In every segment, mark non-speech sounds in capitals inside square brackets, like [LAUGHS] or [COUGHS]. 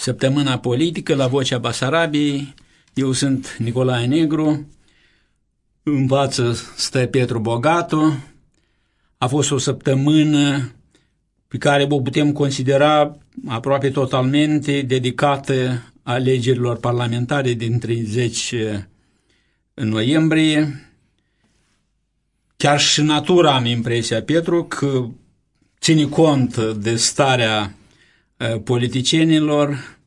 Săptămâna politică la Vocea Basarabiei. Eu sunt Nicolae Negru. În față stă Petru Bogatu. A fost o săptămână pe care o putem considera aproape totalmente dedicată alegerilor parlamentare din 30 noiembrie. Chiar și natura am impresia, Petru, că ține cont de starea uh, politicienilor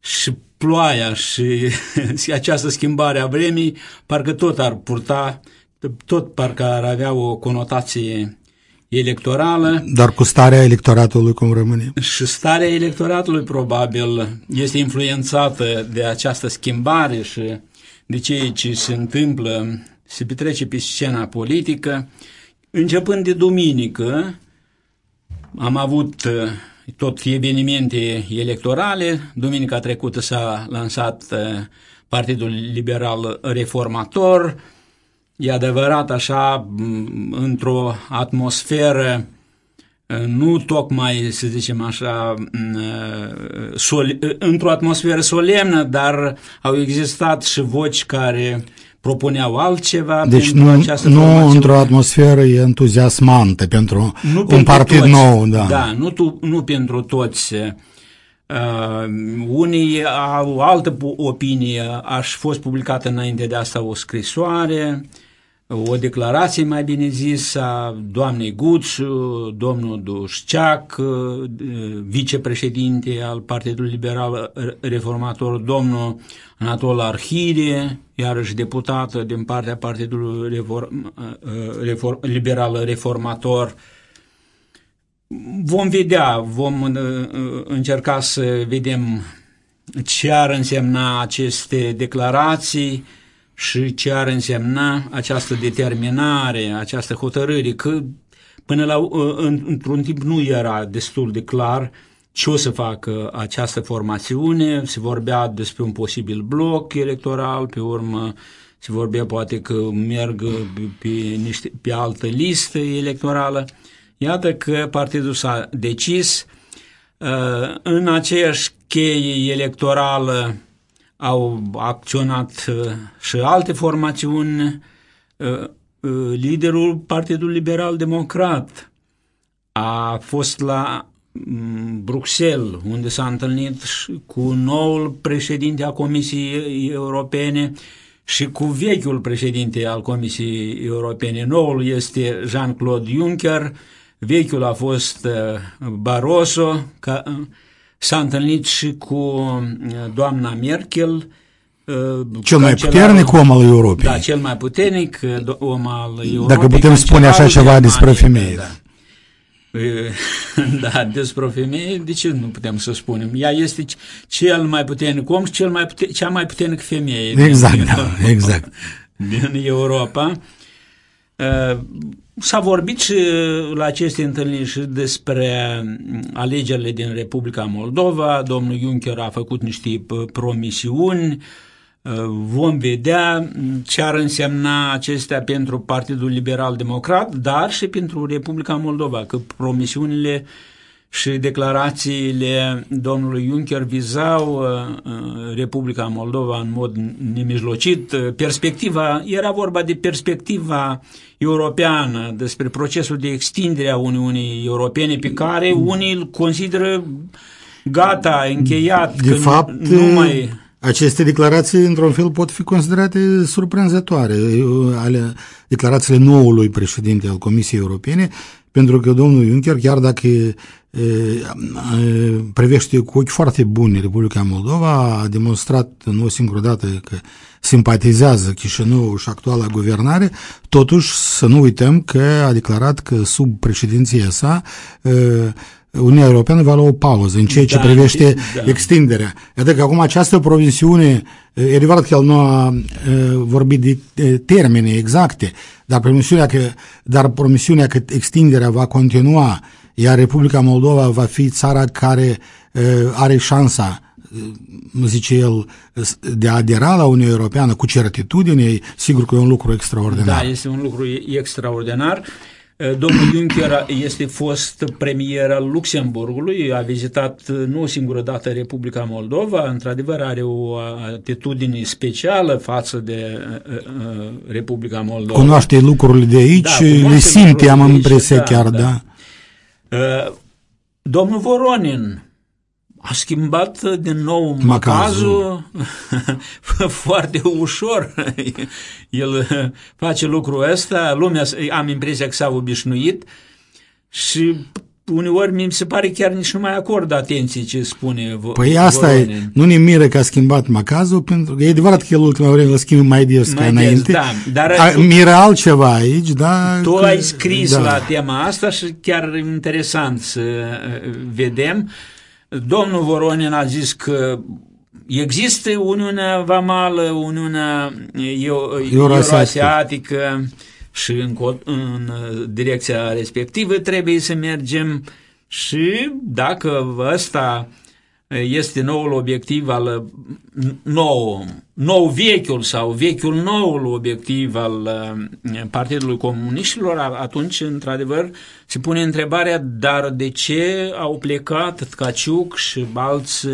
și ploaia și, [LAUGHS] și această schimbare a vremii parcă tot ar purta, tot parcă ar avea o conotație electorală Dar cu starea electoratului cum rămâne. și starea electoratului probabil este influențată de această schimbare și de ceea ce se întâmplă, se petrece pe scena politică. Începând de duminică, am avut uh, tot evenimente electorale. Duminica trecută s-a lansat uh, Partidul Liberal Reformator. E adevărat așa, m, într-o atmosferă uh, nu tocmai, să zicem așa, m, uh, sol, uh, într-o atmosferă solemnă, dar au existat și voci care propuneau altceva Deci pentru nu, această nu formațiune. într-o atmosferă entuziasmantă pentru Nu un pentru partid toți. nou. Da. da nu, tu, nu pentru toți. Uh, unii au altă pu- opinie, aș fost publicată înainte de asta o scrisoare, o declarație mai bine zis a doamnei Guțu, domnul Dușceac, uh, vicepreședinte al Partidului Liberal Reformator, domnul Anatol Arhire, iarăși deputată din partea Partidului Reform, uh, Reform, Liberal Reformator, Vom vedea, vom uh, uh, încerca să vedem ce ar însemna aceste declarații și ce ar însemna această determinare, această hotărâre, că până la, uh, în- într-un timp nu era destul de clar ce o să facă această formațiune, se vorbea despre un posibil bloc electoral, pe urmă se vorbea poate că merg pe, pe, niște, pe altă listă electorală. Iată că partidul s-a decis uh, în aceeași cheie electorală au acționat uh, și alte formațiuni. Uh, uh, Liderul Partidului Liberal Democrat a fost la mm, Bruxelles, unde s-a întâlnit și cu noul președinte al Comisiei Europene și cu vechiul președinte al Comisiei Europene. Noul este Jean-Claude Juncker, vechiul a fost uh, Barroso, ca, uh, s-a întâlnit și cu uh, doamna Merkel, uh, Cel mai cancelarul- puternic om al Europei. Da, cel mai puternic uh, do- om al Europei. Dacă putem spune așa cancelarul ceva despre Germaniei, femei. Da. E, [LAUGHS] Da, despre o femeie, de ce nu putem să spunem? Ea este c- cel mai puternic om și cel mai pute- cea mai puternică femeie din- Exact, da, exact. din Europa. Uh, S-a vorbit și la aceste întâlniri și despre mm, alegerile din Republica Moldova. Domnul Juncker a făcut niște p- promisiuni. Uh, Vom vedea mm, ce ar însemna acestea pentru Partidul Liberal Democrat, dar și pentru Republica Moldova, că promisiunile și declarațiile domnului Juncker vizau uh, uh, Republica Moldova în mod nemijlocit. Uh, Perspectiva, era vorba de perspectiva europeană, despre procesul de extindere a Uniunii Europene pe care unii îl consideră gata, încheiat, De că fapt, nu mai... aceste declarații, într-un fel, pot fi considerate surprinzătoare, ale declarațiile noului președinte al Comisiei Europene, pentru că domnul Juncker, chiar dacă e, e, privește cu ochi foarte buni Republica Moldova, a demonstrat nu o singură dată că simpatizează Chișinău și actuala guvernare, totuși să nu uităm că a declarat că sub președinția sa e, Uniunea Europeană va lua o pauză în ceea ce Da, privește da. extinderea. Iată că acum această promisiune, e adevărat că el nu a e, vorbit de e, termene exacte, dar promisiunea că, dar promisiunea că extinderea va continua, iar Republica Moldova va fi țara care e, are șansa zice el, de a adera la Uniunea Europeană cu certitudine, sigur că e un lucru extraordinar. Da, este un lucru extraordinar. Domnul Juncker este fost premier al Luxemburgului, a vizitat nu o singură dată Republica Moldova, într-adevăr are o atitudine specială față de uh, Republica Moldova. Cunoaște lucrurile de aici, da, le simte, am impresia da, chiar, da. da. Uh, domnul Voronin, a schimbat din nou macazul, [LAUGHS] foarte ușor. [LAUGHS] El face lucrul ăsta, lumea, am impresia că s-a obișnuit și uneori mi se pare chiar nici nu mai acordă atenție ce spune Păi asta e, nu ne miră că a schimbat macazul, pentru că e adevărat că el ultima vreme îl schimb mai des mai ca des, înainte. Da, dar a, miră altceva aici, da? Tu că, ai scris da. la tema asta și chiar interesant să vedem. Domnul Voronin a zis că există Uniunea Vamală, Uniunea Euroasiatică și în, în direcția respectivă trebuie să mergem și dacă ăsta este noul obiectiv al nou, nou vechiul sau vechiul noul obiectiv al Partidului Comuniștilor, atunci, într-adevăr, se pune întrebarea, dar de ce au plecat Tkaciuc și alți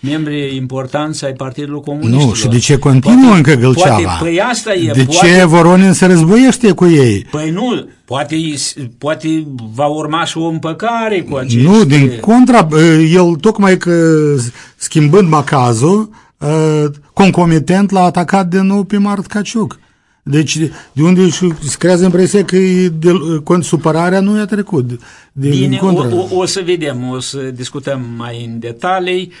membri importanți ai Partidului Comuniștilor? Nu, și de ce continuă poate, încă Gâlceava? Poate, păi asta e. De poate, ce Voronin se războiește cu ei? Păi nu, poate, poate va urma și o împăcare cu acești... Nu, din contra, el tocmai că schimbând macazul, concomitent l-a atacat de nou pe Mart Caciuc. Deci, de unde își creează impresia că de, când supărarea nu i-a trecut. De, Bine, o, o, o să vedem, o să discutăm mai în detalii.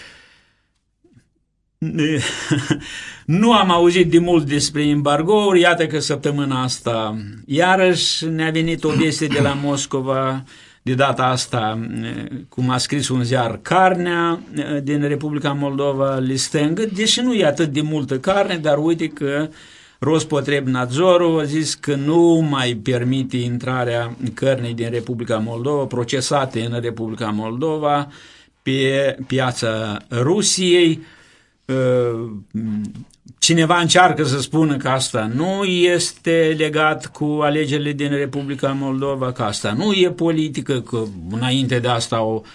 [LAUGHS] nu am auzit de mult despre embargouri, iată că săptămâna asta iarăși ne-a venit o veste de la Moscova, de data asta, cum a scris un ziar, carnea din Republica Moldova listengă, deși nu e atât de multă carne, dar uite că Rospotrebnadzorul a zis că nu mai permite intrarea cărnii din Republica Moldova, procesate în Republica Moldova, pe piața Rusiei. Cineva încearcă să spună că asta nu este legat cu alegerile din Republica Moldova, că asta nu e politică, că înainte de asta au,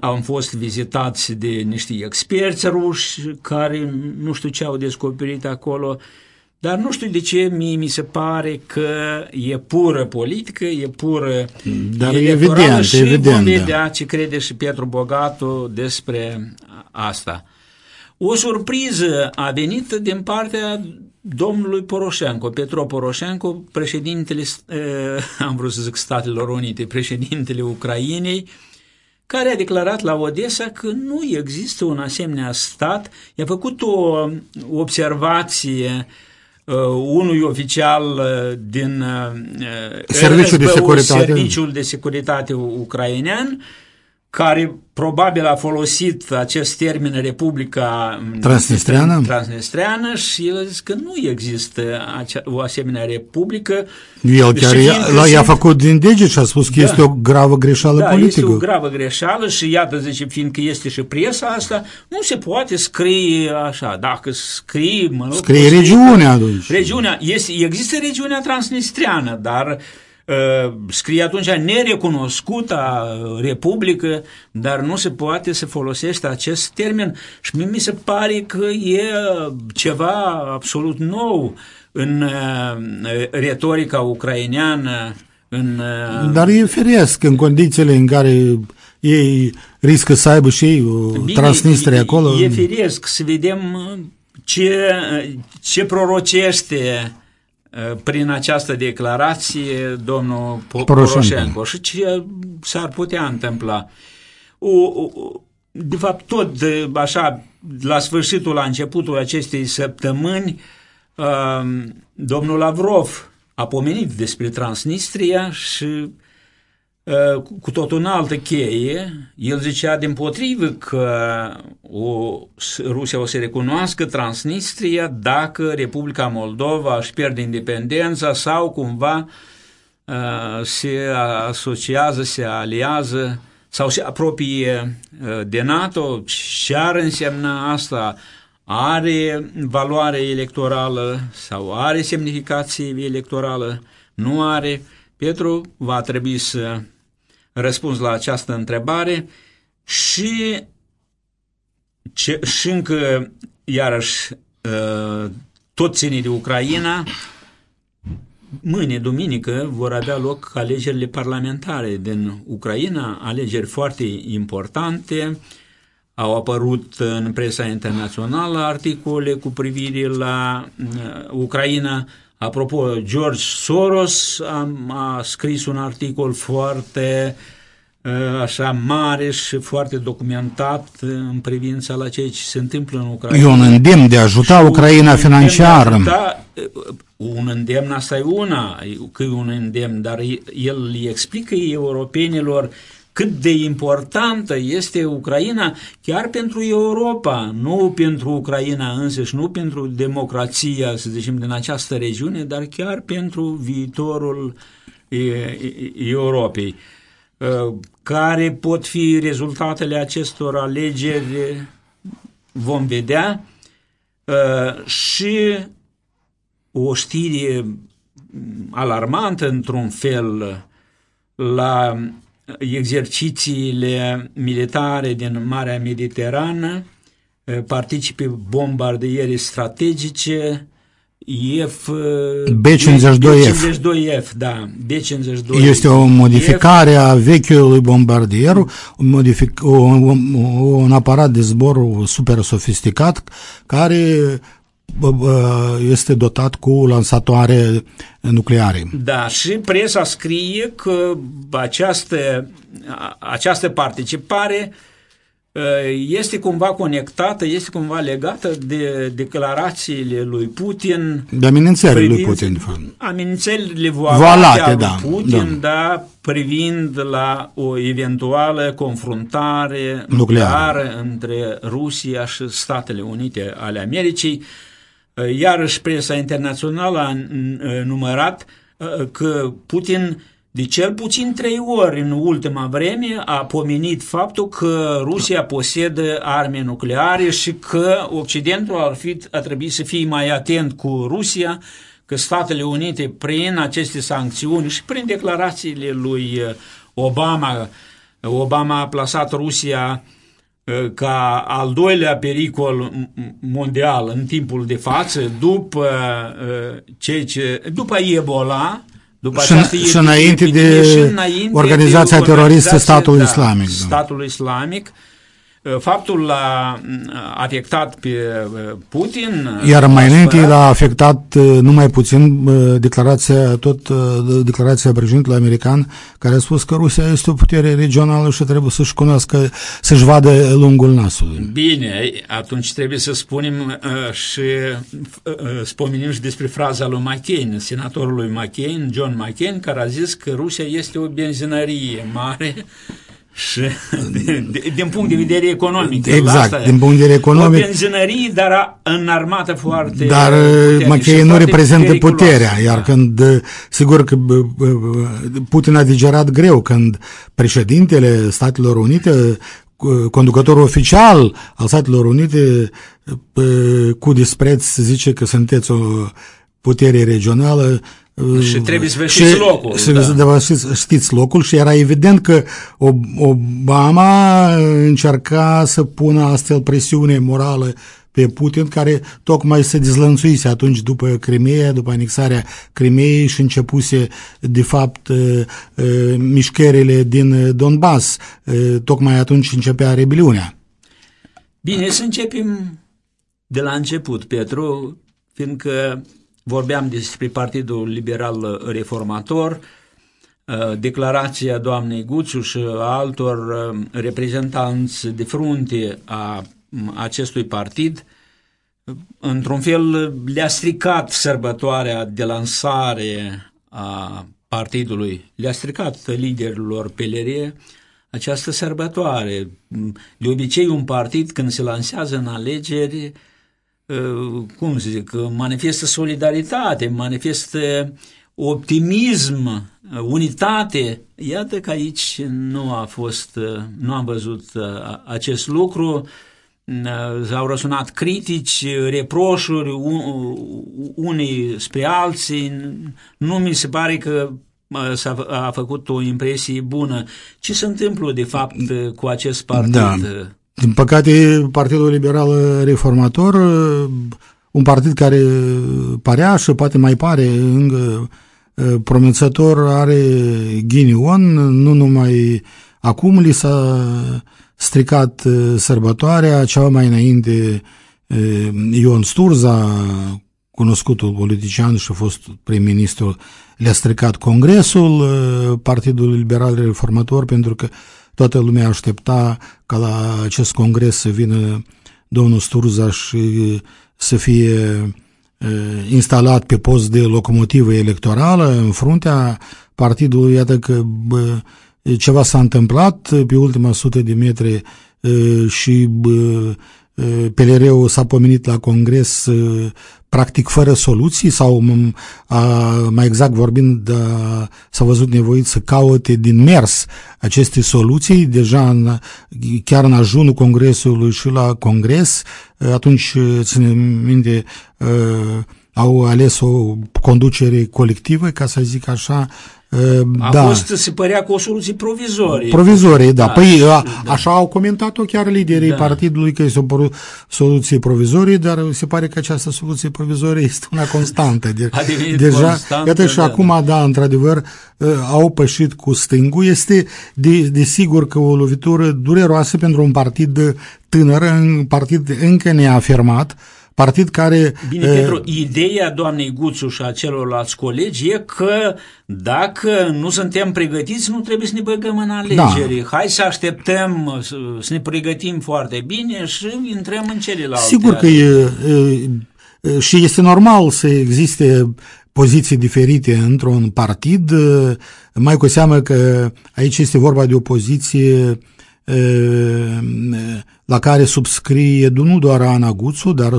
am fost vizitați de niște experți ruși care nu știu ce au descoperit acolo, dar nu știu de ce mie mi se pare că e pură politică, e pură Dar evident, și evident, vom da. vedea ce crede și Pietru Bogatu despre asta. O surpriză a venit din partea domnului Poroșenko, Petro Poroșenko, președintele, eh, [LAUGHS] am vrut să zic Statelor Unite, președintele Ucrainei, care a declarat la Odessa că nu există un asemenea stat. I-a făcut o observație uh, unui oficial uh, din uh, Serviciul de SBU, Securitate. Serviciul de Securitate Ucrainean, care probabil a folosit acest termen Republica Transnistreană? Transnistreană și el a zis că nu există acea, o asemenea republică. El chiar Și i-a, fiindcă l-a- i-a sunt- făcut din deget și a spus că Da. este o gravă greșeală da, politică. este o gravă greșeală și iată, zice, fiindcă este și presa asta, nu se poate scrie așa. Dacă scrie, mă rog, Scrie poți regiunea atunci. Regiunea, este, există regiunea transnistreană, dar uh, scrie atunci nerecunoscută republică, dar nu se poate să folosește acest termen și mie mi se pare că e ceva absolut nou în uh, retorica ucraineană, în uh, Dar e firesc în condițiile în care ei riscă să aibă și ei o Bine, Transnistria e- acolo. E firesc să vedem uh, ce, ce prorocește uh, prin această declarație domnul Po- Poroșenko. Poroșenko și ce s-ar putea întâmpla. O, o, de fapt, tot de, așa, la sfârșitul, la începutul acestei săptămâni, uh, domnul Lavrov a pomenit despre Transnistria și uh, cu tot un altă cheie, el zicea din potrivă că o, Rusia o să recunoască Transnistria dacă Republica Moldova își pierde independența sau cumva uh, se asociază, se aliază sau se apropie de NATO. Ce ar însemna asta? Are valoare electorală sau are semnificație electorală? Nu are? Petru va trebui să răspuns la această întrebare și, ce, și încă, iarăși, ă, tot ține de Ucraina, mâine, duminică, vor avea loc alegerile parlamentare din Ucraina, alegeri foarte importante, au apărut în presa internațională articole cu privire la ă, Ucraina, Apropo, George Soros a, a scris un articol foarte așa mare și foarte documentat în privința la ceea ce se întâmplă în Ucraina. E un îndemn de a ajuta și Ucraina financiar. Ajuta, un îndemn, asta e una, că e un îndemn, dar el îi explică europenilor cât de importantă este Ucraina chiar pentru Europa, nu pentru Ucraina însăși, nu pentru democrația, să zicem, din această regiune, dar chiar pentru viitorul Europei. Care pot fi rezultatele acestor alegeri vom vedea și o știre alarmantă într-un fel la exercițiile militare din Marea Mediterană, participe bombardiere strategice, F B-52F. B-52F, da, B-52. Este o modificare a vechiului bombardier, un, modific, un, un aparat de zbor super sofisticat care este dotat cu lansatoare nucleare. Da, și presa scrie că această, această participare este cumva conectată, este cumva legată de declarațiile lui Putin. De amenințările lui Putin. Amenințările voalate lui da, Putin, da. da, privind la o eventuală confruntare nucleară, nucleară între Rusia și Statele Unite ale Americii. Iarăși presa internațională a numărat că Putin de cel puțin trei ori în ultima vreme a pomenit faptul că Rusia posedă arme nucleare și că Occidentul ar, fi, ar trebui să fie mai atent cu Rusia, că Statele Unite prin aceste sancțiuni și prin declarațiile lui Obama, Obama a plasat Rusia ca al doilea pericol mondial în timpul de față, după, ce, ce, după Ebola, după și, și înainte de și înainte organizația de teroristă Statul da, Islamic. Da. Statul Islamic, Faptul l-a afectat pe Putin. Iar mai înainte l-a afectat numai puțin declarația, tot declarația președintelui american, care a spus că Rusia este o putere regională și trebuie să-și cunoască, să-și vadă lungul nasului. Bine, atunci trebuie să spunem și spomenim și despre fraza lui McCain, senatorului McCain, John McCain, care a zis că Rusia este o benzinărie mare și [LAUGHS] din punct de vedere economic. Exact, asta, din punct de vedere economic. O benzinărie, dar în armată foarte Dar Machei nu reprezintă periculoasă. puterea, iar da. când, sigur că Putin a digerat greu când președintele Statelor Unite conducătorul oficial al Statelor Unite cu dispreț zice că sunteți o putere regională și trebuie să vă știți și, locul. Și da. vă știți, știți locul și era evident că Obama încerca să pună astfel presiune morală pe Putin, care tocmai se dezlănțuise atunci după Crimea, după anexarea Crimeei și începuse, de fapt, mișcările din Donbass. Tocmai atunci începea rebeliunea. Bine, să începem de la început, Petru, fiindcă vorbeam despre Partidul Liberal Reformator, uh, declarația doamnei Guțuș și altor uh, reprezentanți de frunte a acestui partid, într-un fel le-a stricat sărbătoarea de lansare a partidului le-a stricat liderilor PLR această sărbătoare. De obicei un partid când se lansează în alegeri, cum să zic, manifestă solidaritate, manifestă optimism, unitate. Iată că aici nu a fost, nu am văzut acest lucru au răsunat critici, reproșuri unii spre alții, nu mi se pare că s-a a făcut o impresie bună. Ce se întâmplă de fapt cu acest partid? Da. Din păcate, Partidul Liberal Reformator, un partid care parea și poate mai pare încă promițător, are ghinion, nu numai acum li s-a stricat uh, sărbătoarea, ceva mai înainte uh, Ion Sturza, cunoscutul politician și a fost prim-ministru, le-a stricat Congresul uh, Partidul Liberal Reformator pentru că toată lumea aștepta ca la acest congres să vină domnul Sturza și să fie instalat pe post de locomotivă electorală în fruntea partidului, iată că bă, ceva s-a întâmplat pe ultima sută de metri și PLR-ul s-a pomenit la congres practic fără soluții sau mai exact vorbind s-a văzut nevoit să caute din mers aceste soluții? Deja în, chiar în ajunul congresului și la congres atunci ține minte au ales o conducere colectivă, ca să zic așa, a da. fost, se părea cu o soluție provizorie. Provizorie, da. da. Păi a, da. așa au comentat-o chiar liderii da. partidului că este o soluție provizorie, dar se pare că această soluție provizorie este una constantă. De, deja, constantă, iată și da, acum, da, da într-adevăr, au pășit cu stângul. Este de, de sigur că o lovitură dureroasă pentru un partid tânăr, un partid încă neafirmat, partid care... Bine, uh, Petru, ideea doamnei Guțu și a celorlalți colegi e că dacă nu suntem pregătiți, nu trebuie să ne băgăm în alegeri. Da. Hai să așteptăm, să ne pregătim foarte bine și intrăm în celelalte. Sigur că e, e, și este normal să existe poziții diferite într-un partid, mai cu seamă că aici este vorba de o poziție la care subscrie nu doar Ana Guțu, dar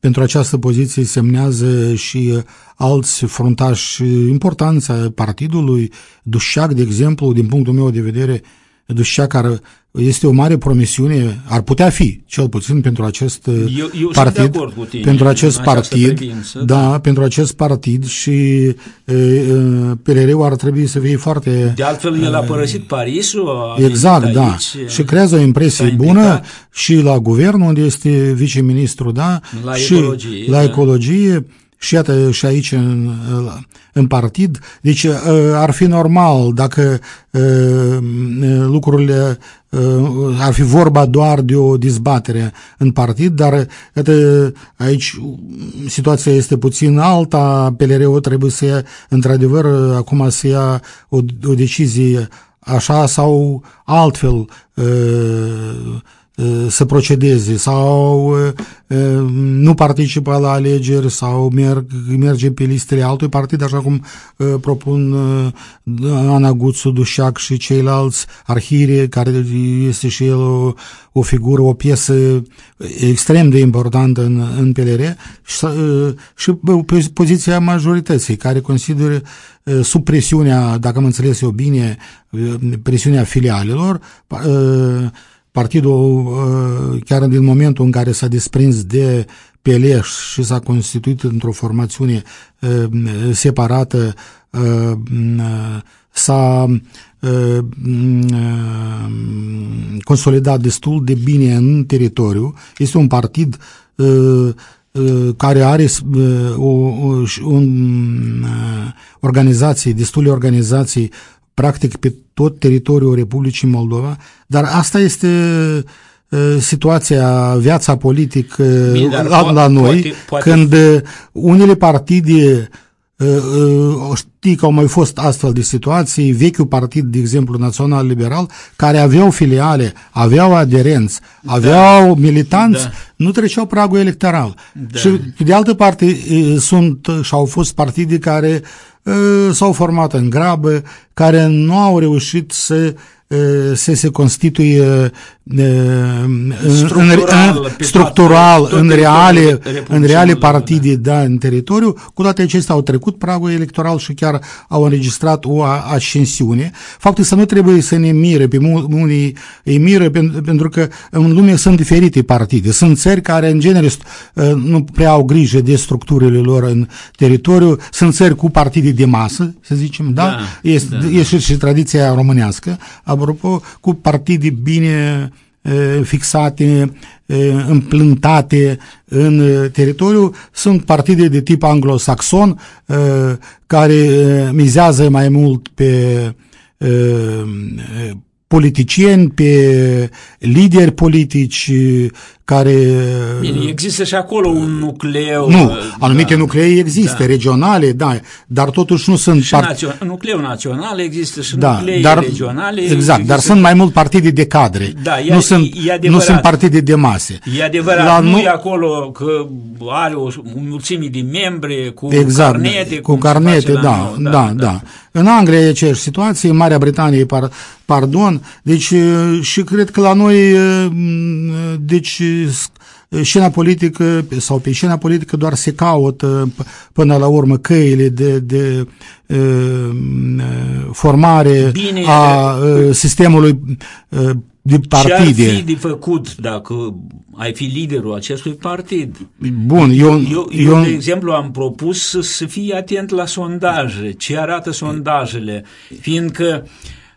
pentru această poziție semnează și alți frontași importanți partidului, Dușac, de exemplu, din punctul meu de vedere, Dușac ar este o mare promisiune, ar putea fi, cel puțin pentru acest eu, eu partid, cu tine, pentru acest partid, privință, da, da, pentru acest partid și e, PLR-ul ar trebui să fie foarte... De altfel, el a părăsit Parisul, a Exact, da, aici, și creează o impresie bună și la guvern, unde este viceministru, da, la și ecologie, la da. Ecologie, și iată și aici în, în partid. Deci ar fi normal dacă lucrurile ar fi vorba doar de o dezbatere în partid, dar iată, aici situația este puțin alta, PLR-ul trebuie să ia, într-adevăr, acum să ia o, o decizie așa sau altfel să procedeze sau nu participă la alegeri sau merg, merge pe listele altui partid, așa cum propun Ana Guțu, Dușac și ceilalți, Arhire, care este și el o, o figură, o piesă extrem de importantă în, în PLR și, și poziția majorității, care consideră sub presiunea, dacă am înțeles eu bine, presiunea filialelor, Partidul, uh, chiar din momentul în care s-a desprins de Peleș și s-a constituit într-o formațiune uh, separată, uh, s-a consolidat destul de bine în teritoriu. Este un partid care are o, o, o organizație, destule organizații practic pe tot teritoriul Republicii Moldova, dar asta este situația, viața politică Bine, la, la noi, poate, poate... când unele partide Știi că au mai fost astfel de situații, vechiul partid, de exemplu, Național Liberal, care aveau filiale, aveau aderenți, aveau da. militanți, da. nu treceau pragul electoral. Da. Și, pe de altă parte, sunt și au fost partide care s-au format în grabă, care nu au reușit să să se constituie structural, în, în, structural în, reale, în reale partide da. Da, în teritoriu. Cu toate acestea au trecut pragul electoral și chiar au înregistrat o ascensiune. Faptul să nu trebuie să ne mire, pe unii îi miră pentru că în lume sunt diferite partide. Sunt țări care în genere nu prea au grijă de structurile lor în teritoriu. Sunt țări cu partide de masă, să zicem, da? da este, da. este și tradiția românească. Apropo, cu partide bine fixate, împlântate în teritoriu, sunt partide de tip anglosaxon care mizează mai mult pe politicieni, pe lideri politici care... Bine, există și acolo un nucleu... Nu, anumite da, nuclee există, da. regionale, da, dar totuși nu sunt... Și part... națio- nucleu național există și da, nuclee dar, regionale... Exact, există... dar sunt mai mult partide de cadre, da, e, nu, sunt, e nu sunt partide de mase. E adevărat, La, nu, nu e acolo că are o, o mulțime de membri cu exact, carnete... Cu carnete, da, da, da, da. În Anglia e aceeași situație, în Marea Britanie, par, pardon, deci și cred că la noi, deci scena politică sau pe scena politică doar se caută până la urmă căile de, de formare Bine, a sistemului de partide. Ce ar fi de făcut dacă ai fi liderul acestui partid? Bun, eu... Eu, eu, eu de exemplu, am propus să fii atent la sondaje, ce arată sondajele, fiindcă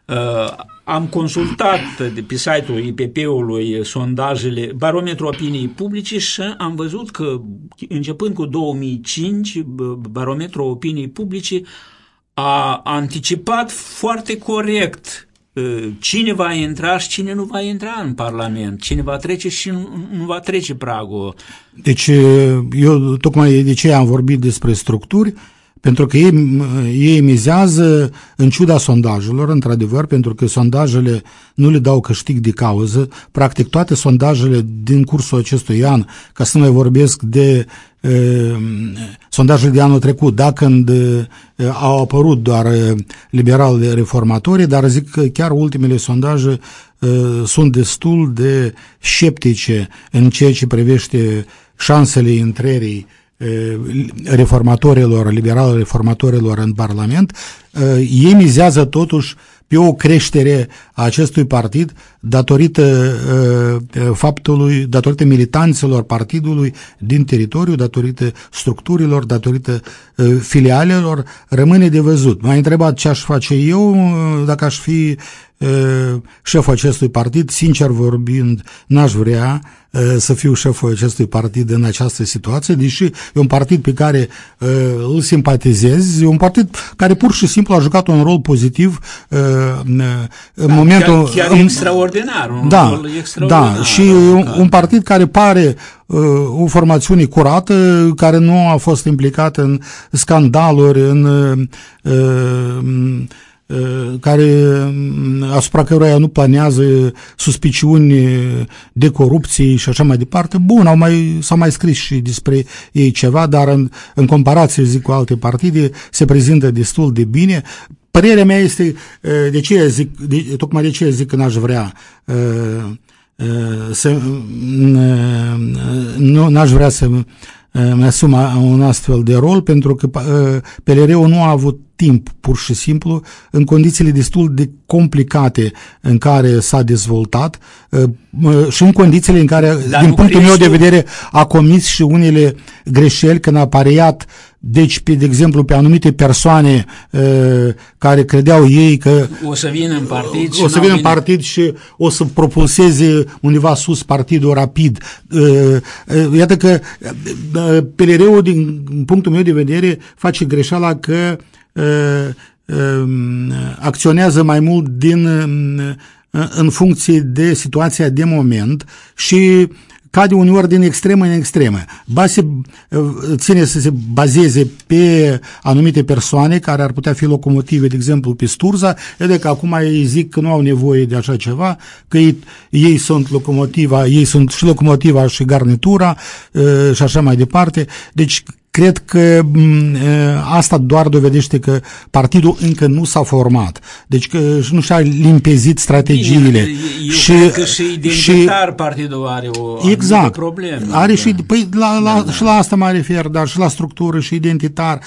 uh, am consultat de pe site-ul IPP-ului sondajele, barometrul opiniei publice și am văzut că începând cu 2005, barometrul opiniei publice a anticipat foarte corect cine va intra și cine nu va intra în Parlament, cine va trece și nu, nu va trece pragul. Deci eu tocmai de ce am vorbit despre structuri, pentru că ei, ei mizează în ciuda sondajelor, într-adevăr, pentru că sondajele nu le dau câștig de cauză. Practic toate sondajele din cursul acestui an, ca să nu mai vorbesc de e, sondajele de anul trecut, da, când e, au apărut doar liberali reformatorii, dar zic că chiar ultimele sondaje e, sunt destul de sceptice în ceea ce privește șansele intrării reformatorilor, liberal reformatorilor în Parlament, ei mizează totuși pe o creștere a acestui partid datorită uh, faptului, datorită militanților partidului din teritoriu, datorită structurilor, datorită uh, filialelor, rămâne de văzut. M-a întrebat ce aș face eu uh, dacă aș fi șeful acestui partid, sincer vorbind, n-aș vrea să fiu șeful acestui partid în această situație, deși e un partid pe care îl simpatizez, e un partid care pur și simplu a jucat un rol pozitiv în da, momentul... Chiar, chiar extraordinar, un da, rol extraordinar. Da, și un, un partid care pare o formațiune curată, care nu a fost implicat în scandaluri, în care asupra căruia nu planează suspiciuni de corupție și așa mai departe. Bun, au mai, s-au mai scris și despre ei ceva, dar în, în comparație, zic, cu alte partide, se prezintă destul de bine. Părerea mea este, de ce zic, de, tocmai de ce zic că n-aș vrea să, nu, n-aș vrea să îmi asum un astfel de rol pentru că PLR-ul nu a avut timp, pur și simplu, în condițiile destul de complicate în care s-a dezvoltat și în condițiile în care, Dar din punctul meu de vedere, a comis și unele greșeli când a pariat deci, pe, de exemplu, pe anumite persoane uh, care credeau ei că o să vină în partid și o să vină în partid și o să propulseze undeva sus partidul rapid. Uh, uh, iată că uh, PLR-ul, din punctul meu de vedere, face greșeala că uh, uh, acționează mai mult din uh, în funcție de situația de moment și cade uneori din extremă în extremă. Ba se ține să se bazeze pe anumite persoane care ar putea fi locomotive, de exemplu, pe Sturza, de că acum ei zic că nu au nevoie de așa ceva, că ei, ei sunt locomotiva, ei sunt și locomotiva și garnitura și așa mai departe. Deci Cred că asta doar dovedește că partidul încă nu s-a format. Deci că nu și-a limpezit strategiile. Bine, eu și, cred că și identitar și, partidul are o exact, problemă. Are da. și, păi, la, la, da, da. și la asta mă refer, dar și la structură și identitar.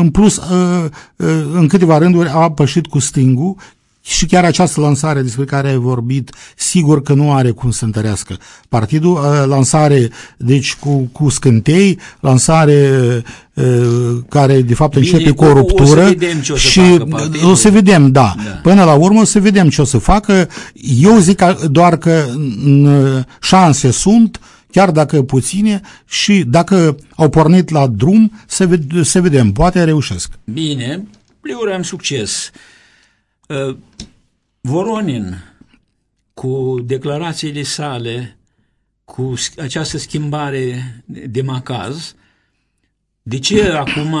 În plus, în câteva rânduri a pășit cu stingul și chiar această lansare despre care ai vorbit, sigur că nu are cum să întărească partidul. Lansare, deci, cu, cu scântei, lansare care, de fapt, Bine, începe cu o ruptură. O să vedem ce o să și facă O să vedem, da. da. Până la urmă o să vedem ce o să facă. Eu zic doar că șanse sunt, chiar dacă puține, și dacă au pornit la drum, să, ved- să vedem. Poate reușesc. Bine, le urăm succes. Uh, Voronin, cu declarațiile sale, cu această schimbare de macaz, de ce acum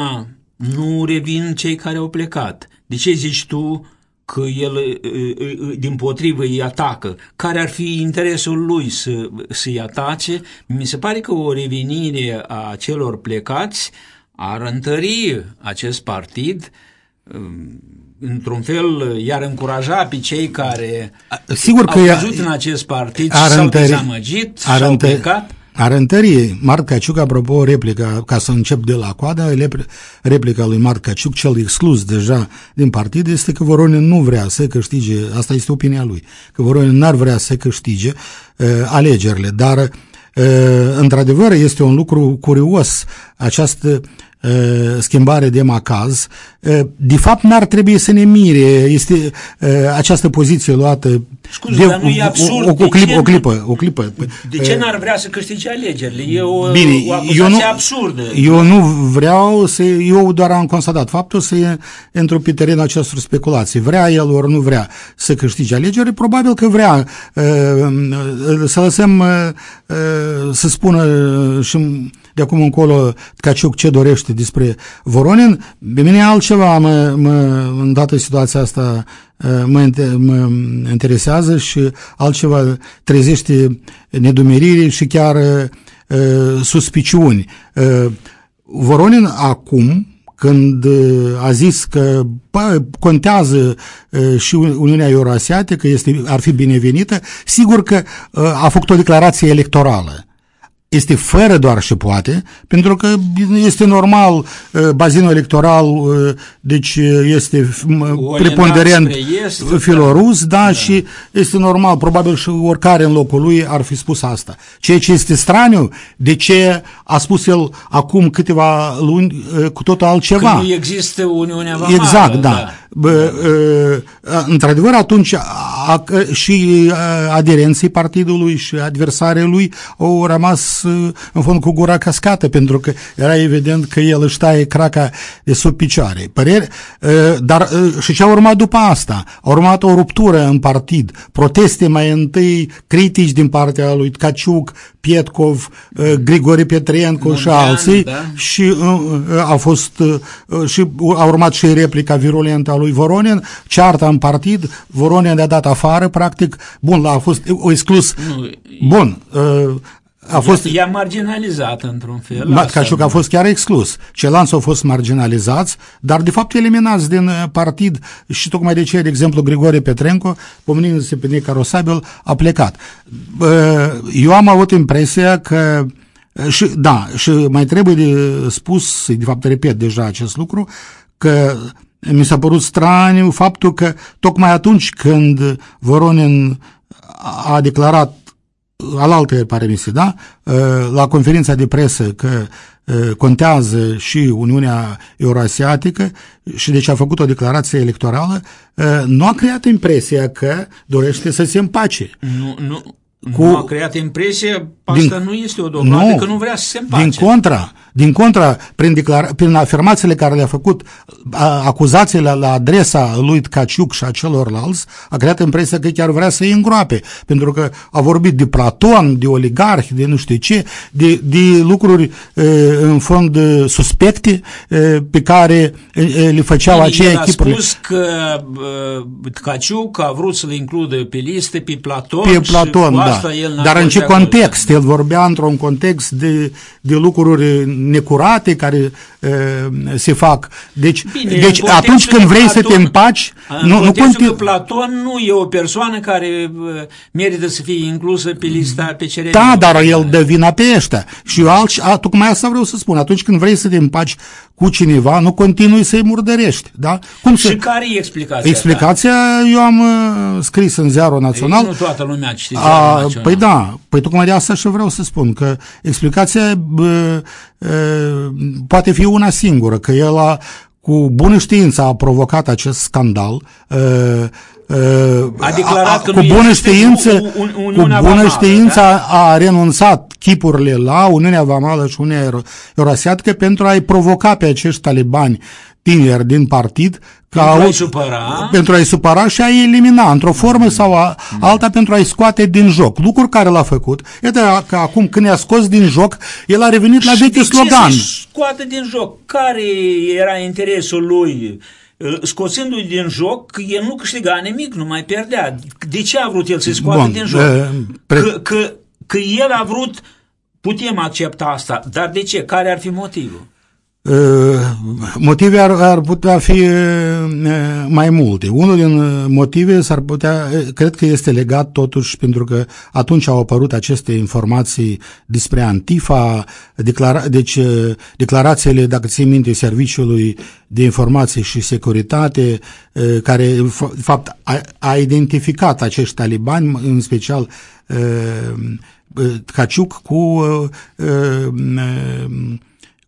nu revin cei care au plecat? De ce zici tu că el, uh, uh, din potrivă, îi atacă? Care ar fi interesul lui să, să-i atace? Mi se pare că o revenire a celor plecați ar întări acest partid um, într-un fel, iar încuraja pe cei care Sigur că au căzut în acest partid și s-au dezamăgit ar și-au plecat. Ar întări Mart Caciuc, apropo, replica, ca să încep de la coadă, replica lui Mart Caciuc, cel exclus deja din partid, este că Voronin nu vrea să câștige, asta este opinia lui, că Voronin n-ar vrea să câștige uh, alegerile, dar uh, într-adevăr este un lucru curios această Uh, schimbare de macaz, uh, de fapt n-ar trebui să ne mire este uh, această poziție luată Scuze, de, dar nu e absurd. O, o, o, clipă, o clipă, o clipă. De ce n-ar vrea să câștige alegerile? E o, Bine, o acuzație eu nu, absurdă. Eu nu vreau să, eu doar am constatat faptul să într-o pe terenul acestor speculații. Vrea el ori nu vrea să câștige alegeri, probabil că vrea să lăsăm să spună și de acum încolo Tcaciuc ce dorește despre Voronin. Pe mine altceva mă, mă, în dată situația asta uh, mă, mă interesează și altceva trezește nedumerire și chiar uh, suspiciuni. Uh, Voronin acum, când uh, a zis că bă, contează uh, și Uniunea Euroasiatică, este, ar fi binevenită, sigur că a făcut o declarație electorală este fără doar și poate, pentru că este normal, uh, bazinul electoral, uh, deci uh, este preponderent filorus, da, da, și este normal, probabil și oricare în locul lui ar fi spus asta. Ceea ce este straniu, de ce a spus el acum câteva luni cu totul altceva. Că nu există Uniunea Vamală. Exact, da. da. Bă, într-adevăr, atunci a, și aderenții partidului și adversarii lui au rămas în fond cu gura cascată, pentru că era evident că el își taie craca de sub picioare. Păreri, dar și ce a urmat după asta? A urmat o ruptură în partid, proteste mai întâi critici din partea lui Tkaciuc, Pietkov, Grigori Petrenco și alții da? și a fost și a urmat și replica virulentă a lui Voronin, cearta în partid, Voronin le-a dat afară, practic, bun, a fost o exclus, nu, bun, a fost... I-a marginalizat într-un fel. Ma, ca și că a fost chiar exclus. Ceilalți au fost marginalizați, dar de fapt eliminați din uh, partid și tocmai de ce, de exemplu, Grigore Petrenco, pomenindu-se pe necarosabil, a plecat. Eu am avut impresia că uh, și, da, și mai trebuie de spus, de fapt repet deja acest lucru, că mi s-a părut straniu faptul că tocmai atunci când Voronin a declarat alaltă pare mi se, da, ă, la conferința de presă că ă, contează și Uniunea Euroasiatică și deci a făcut o declarație electorală, ă, nu a creat impresia că dorește să se împace. Nu, nu, cu, nu a creat impresia, asta din, nu este o dovadă nu, că nu vrea să se împace. Din contra, Din contra, prin, declara- prin afirmațiile care le-a făcut, a, acuzațiile la adresa lui Tcaciuc și a celorlalți, a creat impresia că chiar vrea să-i îngroape, pentru că a vorbit de Platon, de oligarhi, de nu știu ce, de, de lucruri e, în fond e, suspecte e, pe care e, le făceau aceia El a echipurile. spus că uh, Tcaciuc a vrut să le includă pe listă pe Platon Pe și Platon, cu da. asta el n-a Dar în fost ce de acord. context? El vorbea într-un context de, de lucruri necurate care uh, se fac. Deci, Bine, în deci contextul atunci când că vrei să te Platon- împaci, În nu, nu contextul conti- că Platon nu e o persoană care uh, merită să fie inclusă pe lista pe cerere. Da, dar el dă vina pe ăștia. Și eu alt, a, tocmai asta vreau să spun. Atunci când vrei să te împaci cu cineva, nu continui să-i murdărești. Da? Cum să... Și care e explicația Explicația eu am uh, scris în ziarul ta? național. Nu toată lumea citește A, ziarul național. păi da, păi tocmai de asta și vreau să spun că explicația bă, e, poate fi una singură, că el a, cu bună știință a provocat acest scandal, e, e, A declarat că cu nu bună există știință, un- un- cu Uniunea bună Vamală, știință da? a renunțat chipurile la Uniunea Vamală și Uniunea Euro- Eurasiatică pentru a-i provoca pe acești talibani tineri din partid ca Pentru a-i au- supăra. pentru a-i supăra și a-i elimina într-o formă sau a, alta pentru a-i scoate din joc. Lucruri care l-a făcut. Iată că acum când i-a scos din joc, el a revenit la Și vechiul de ce slogan. să scoată din joc? Care era interesul lui? Scoțându-i din joc, el nu câștiga nimic, nu mai pierdea. De ce a vrut el să-i scoată Bun, din joc? eh, pre- Că, că, că el a vrut, putem accepta asta, dar de ce? Care ar fi motivul? Uh, motive ar, ar putea fi uh, mai multe. Unul din uh, motive s-ar putea, uh, cred că este legat totuși pentru că atunci au apărut aceste informații despre Antifa, declara, deci uh, declarațiile, dacă ții minte, Serviciului de Informații și Securitate, uh, care f- de fapt a, a identificat acești talibani, în special uh, uh, Tcaciuc cu uh, uh,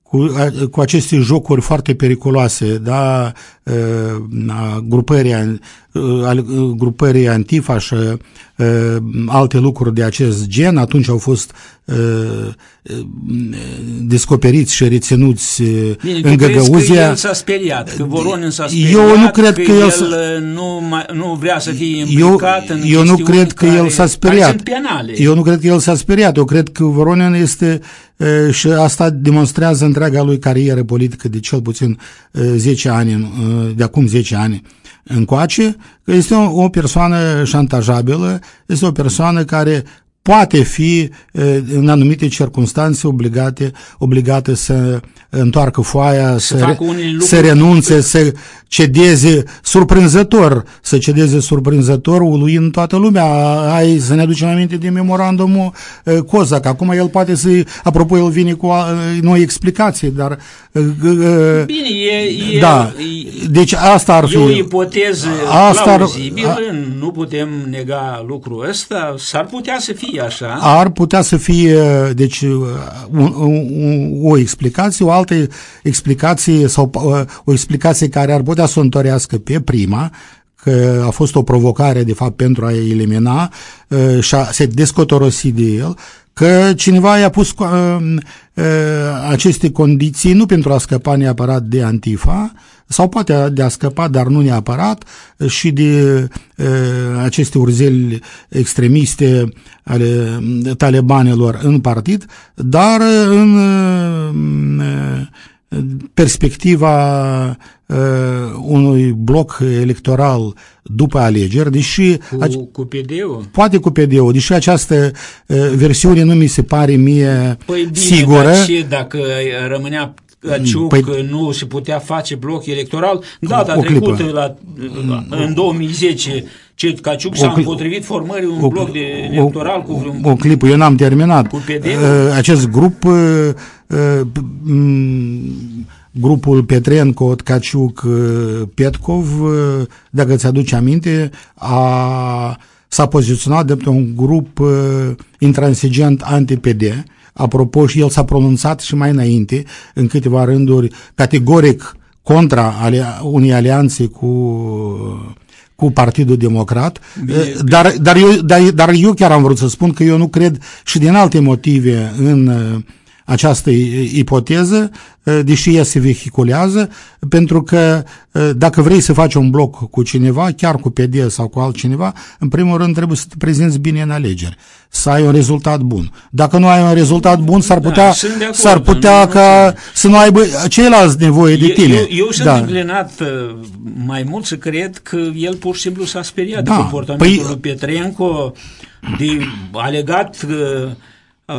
cu, a- cu aceste jocuri foarte periculoase, da, uh, a grupării, an- uh, al- uh, grupării Antifa și uh, alte lucruri de acest gen, atunci au fost uh, uh, descoperiți și reținuți uh, Bine, tu în crezi că Găgăuzia. el s-a speriat, că Voronin s-a speriat, Eu nu cred că el el s-a- nu, mai, nu vrea să fie Eu, implicat în eu nu chestiuni cred că care, el s-a Care speriat. sunt penale. Eu nu cred că el s-a speriat. Eu cred că Voronin este e, și asta demonstrează întreaga lui carieră politică de cel puțin e, 10 ani, în- e, de acum 10 ani încoace, că este o, o persoană șantajabilă, este o persoană care poate fi e, în anumite circunstanțe obligate, obligate să întoarcă foaia, să, facă unele lucruri să renunțe, să cedeze surprinzător, să cedeze surprinzător, uluind toată lumea. Ai să ne aducem aminte de memorandumul uh, Cozac. Acum el poate să, apropo, el vine cu uh, noi explicații, dar... Uh, uh, Bine, e, e, da, e, deci asta ar fi... E o ipoteză Asta ar- plauzibilă, a- nu putem nega lucrul ăsta, s-ar putea să fie așa. ar putea să fie deci, un, un, o explicație, o altă explicație sau uh, o explicație care ar putea să o întorească pe prima, că a fost o provocare de fapt pentru a elimina uh, și a se descotorosi de el, că cineva i-a pus uh, uh, aceste condiții nu pentru a scăpa neapărat de Antifa, sau poate de a scăpa, dar nu neapărat, și de uh, aceste urzeli extremiste ale talibanilor în partid, dar în uh, perspectiva uh, unui bloc electoral după alegeri, deși Cu, cu PD-ul? poate cu PD-ul, deși această uh, versiune nu mi se pare mie Păi bine, sigură. dar ce dacă rămânea Ciuc, Păi- păi, nu se putea face bloc electoral. Data O clipă. trecută, la, în 2010, ce Caciuc O s-a cli- împotrivit formării un o- bloc de electoral cu vreun... O clipă, eu n-am terminat. Cu PD-ul? Uh, Acest grup, uh, uh, m, grupul Petrenco, Tcaciuc, uh, Petkov, uh, dacă ți-aduci aminte, a, s-a poziționat de un grup uh, intransigent anti-PD. Apropo, și el s-a pronunțat și mai înainte, în câteva rânduri, categoric contra ale, unei alianțe cu cu Partidul Democrat, Bine, Eh, dar, dar, eu, dar, dar eu chiar am vrut să spun că eu nu cred și din alte motive în eh, această ipoteză, deși ea se vehiculează, pentru că dacă vrei să faci un bloc cu cineva, chiar cu PD sau cu altcineva, în primul rând trebuie să te prezinți bine în alegeri, să ai un rezultat bun. Dacă nu ai un rezultat bun, s-ar putea, da, acord, s-ar putea nu, ca nu, să nu aibă ceilalți nevoie de tine. Eu, eu sunt da. înclinat mai mult să cred că el pur și simplu s-a speriat Da, de comportamentul păi- lui Petrenco, de, a legat uh,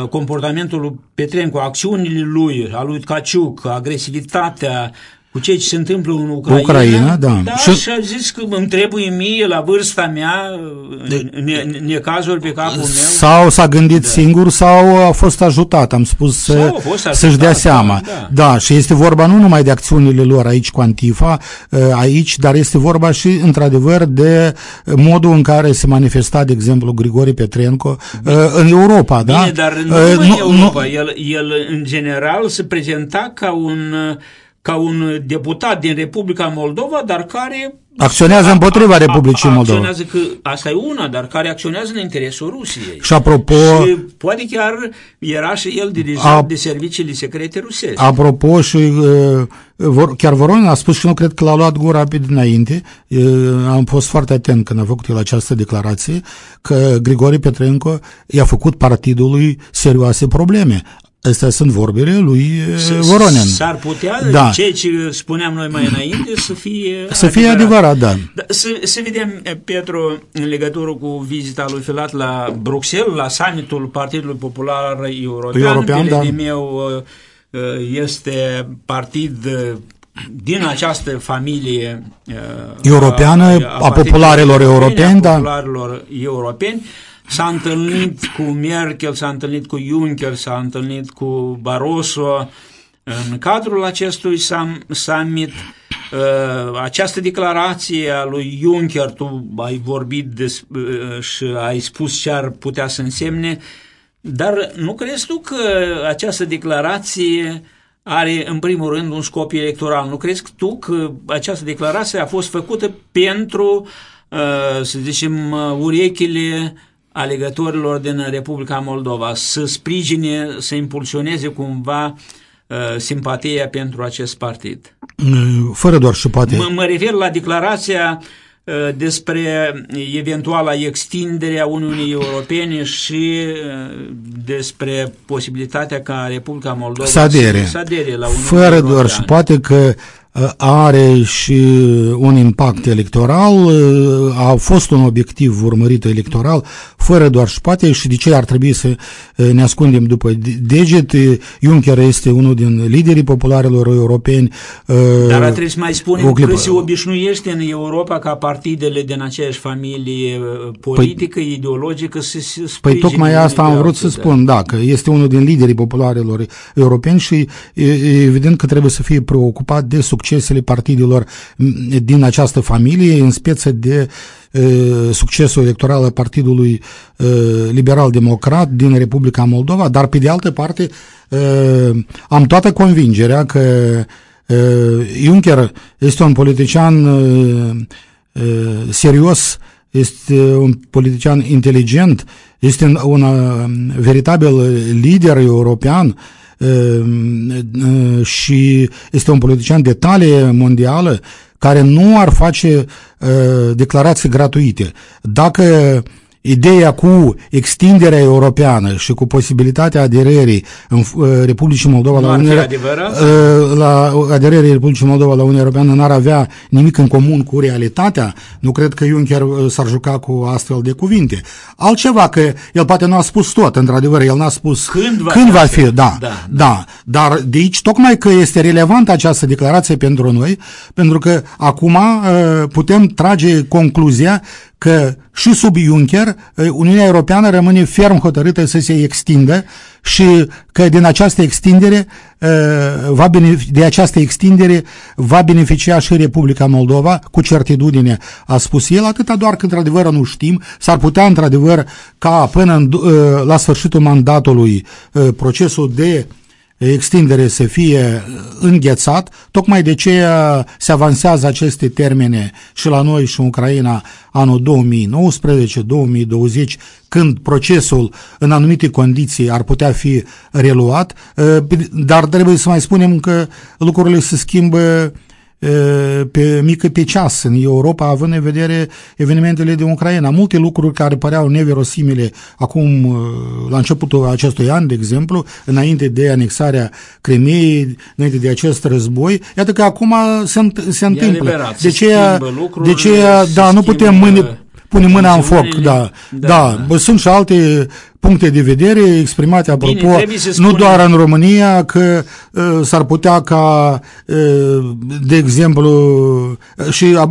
comportamentul lui Petrenco, acțiunile lui, a lui Caciuc, agresivitatea, cu ceea ce se întâmplă în Ucraina, Ucraina, da. da Și- și, a zis că îmi trebuie mie, la vârsta mea, ne, necazuri pe capul meu. Sau s-a gândit da. singur sau a fost ajutat, am spus să, Sau a fost să-și dea ajutat, seama. da, da, și este vorba nu numai de acțiunile lor aici cu Antifa, uh, aici, dar este vorba și într-adevăr de modul în care se manifesta, de exemplu, Grigori Petrenco uh, în Europa, da? Bine, dar nu Uh, numai în Europa. El, el, în general, se prezenta ca un, ca un deputat din Republica Moldova, dar care... Acționează împotriva Republicii Moldova. Acționează că, asta e una, dar care acționează în interesul Rusiei. Și apropo, Și poate chiar era și el dirijat A- de serviciile secrete rusești. Apropo, și uh, vor, chiar Voronin a spus și nu cred că l-a luat gura pe dinainte, uh, am fost foarte atent când a făcut el această declarație, că Grigori Petrenco i-a făcut partidului serioase probleme. Astea sunt vorbele lui uh, Voronin. S-ar putea, Da. ceea ce spuneam noi mai înainte, să fie Să fie adevărat, da. Da, să, să vedem, eh, Petru, în legătură cu vizita lui Filat la Bruxelles, la summitul Partidului Popular European. European, da. meu eh, eh, este partid eh, din această familie eh, Europeană, a partidului popularilor europene, europeni, a da. popularilor europeni. S-a întâlnit cu Merkel, s-a întâlnit cu Juncker, s-a întâlnit cu Barroso. În cadrul acestui sam- summit, uh, această declarație a lui Juncker, tu ai vorbit des, uh, și ai spus ce ar putea să însemne, dar nu crezi tu că această declarație are în primul rând un scop electoral? Nu crezi tu că această declarație a fost făcută pentru, uh, să zicem, uh, urechile alegătorilor din Republica Moldova, să sprijine, să impulsioneze cumva uh, simpatia pentru acest partid? Uh, Fără doar și poate. Mă, mă refer la declarația uh, despre eventuala extindere a Uniunii Europene și uh, despre posibilitatea ca Republica Moldova să adere. să adere la Uniunea Fără Europeană. doar și poate că uh, are și un impact electoral, uh, a fost un obiectiv urmărit electoral, fără doar și poate și de ce ar trebui să uh, ne ascundem după de- deget. Uh, Juncker este unul din liderii popularilor europeni. uh, Dar ar trebui să mai spunem o clipă. că se obișnuiește în Europa ca partidele din aceeași familie uh, politică, ideologică să se Păi sprijine tocmai unii asta pe am vrut alții, să spun, da, că este unul din liderii popularilor europeni și e, e evident că trebuie să fie preocupat de succesele partidelor m, din această familie, în speță de e, succesul electoral al Partidului e, Liberal-Democrat din Republica Moldova, dar pe de altă parte e, am toată convingerea că e, Juncker este un politician e, e, serios, este un politician inteligent, este un, un uh, veritabil lider european uh, uh, și este un politician de talie mondială care nu ar face uh, declarații gratuite. Dacă ideea cu extinderea europeană și cu posibilitatea aderării în uh, Republicii Moldova Nu la ar fi Uniunea adevărat? uh, la aderării Republicii Moldova la Uniunea Europeană n-ar avea nimic în comun cu realitatea, nu cred că Juncker uh, s-ar juca cu astfel de cuvinte. Altceva că el poate nu a spus tot, într-adevăr, el n-a spus Când va când fi va asta? fi, da, Da, da, da, dar de aici tocmai că este relevantă această declarație pentru noi, pentru că acum uh, putem trage concluzia că și sub Juncker uh, Uniunea Europeană rămâne ferm hotărâtă să se extindă și că din această extindere uh, va beneficia, de această extindere va beneficia și Republica Moldova cu certitudine, a spus el, atâta doar că într-adevăr nu știm, s-ar putea într-adevăr ca până în, uh, la sfârșitul mandatului uh, procesul de extindere să fie înghețat, tocmai de ce se avansează aceste termene și la noi și în Ucraina anul 2019-2020, când procesul în anumite condiții ar putea fi reluat, dar trebuie să mai spunem că lucrurile se schimbă pe mică pe ceas în Europa, având în vedere evenimentele din Ucraina. Multe lucruri care păreau neverosimile acum, la începutul acestui an, de exemplu, înainte de anexarea Crimeei, înainte de acest război, iată că acum se, se întâmplă. Adevărat, de ce, de ce da, nu putem mâine pune mâna în foc, da. Da, da. Bă, sunt și alte puncte de vedere exprimate, apropo, Bine, nu doar în România, că uh, s-ar putea ca, uh, de exemplu, uh, și uh,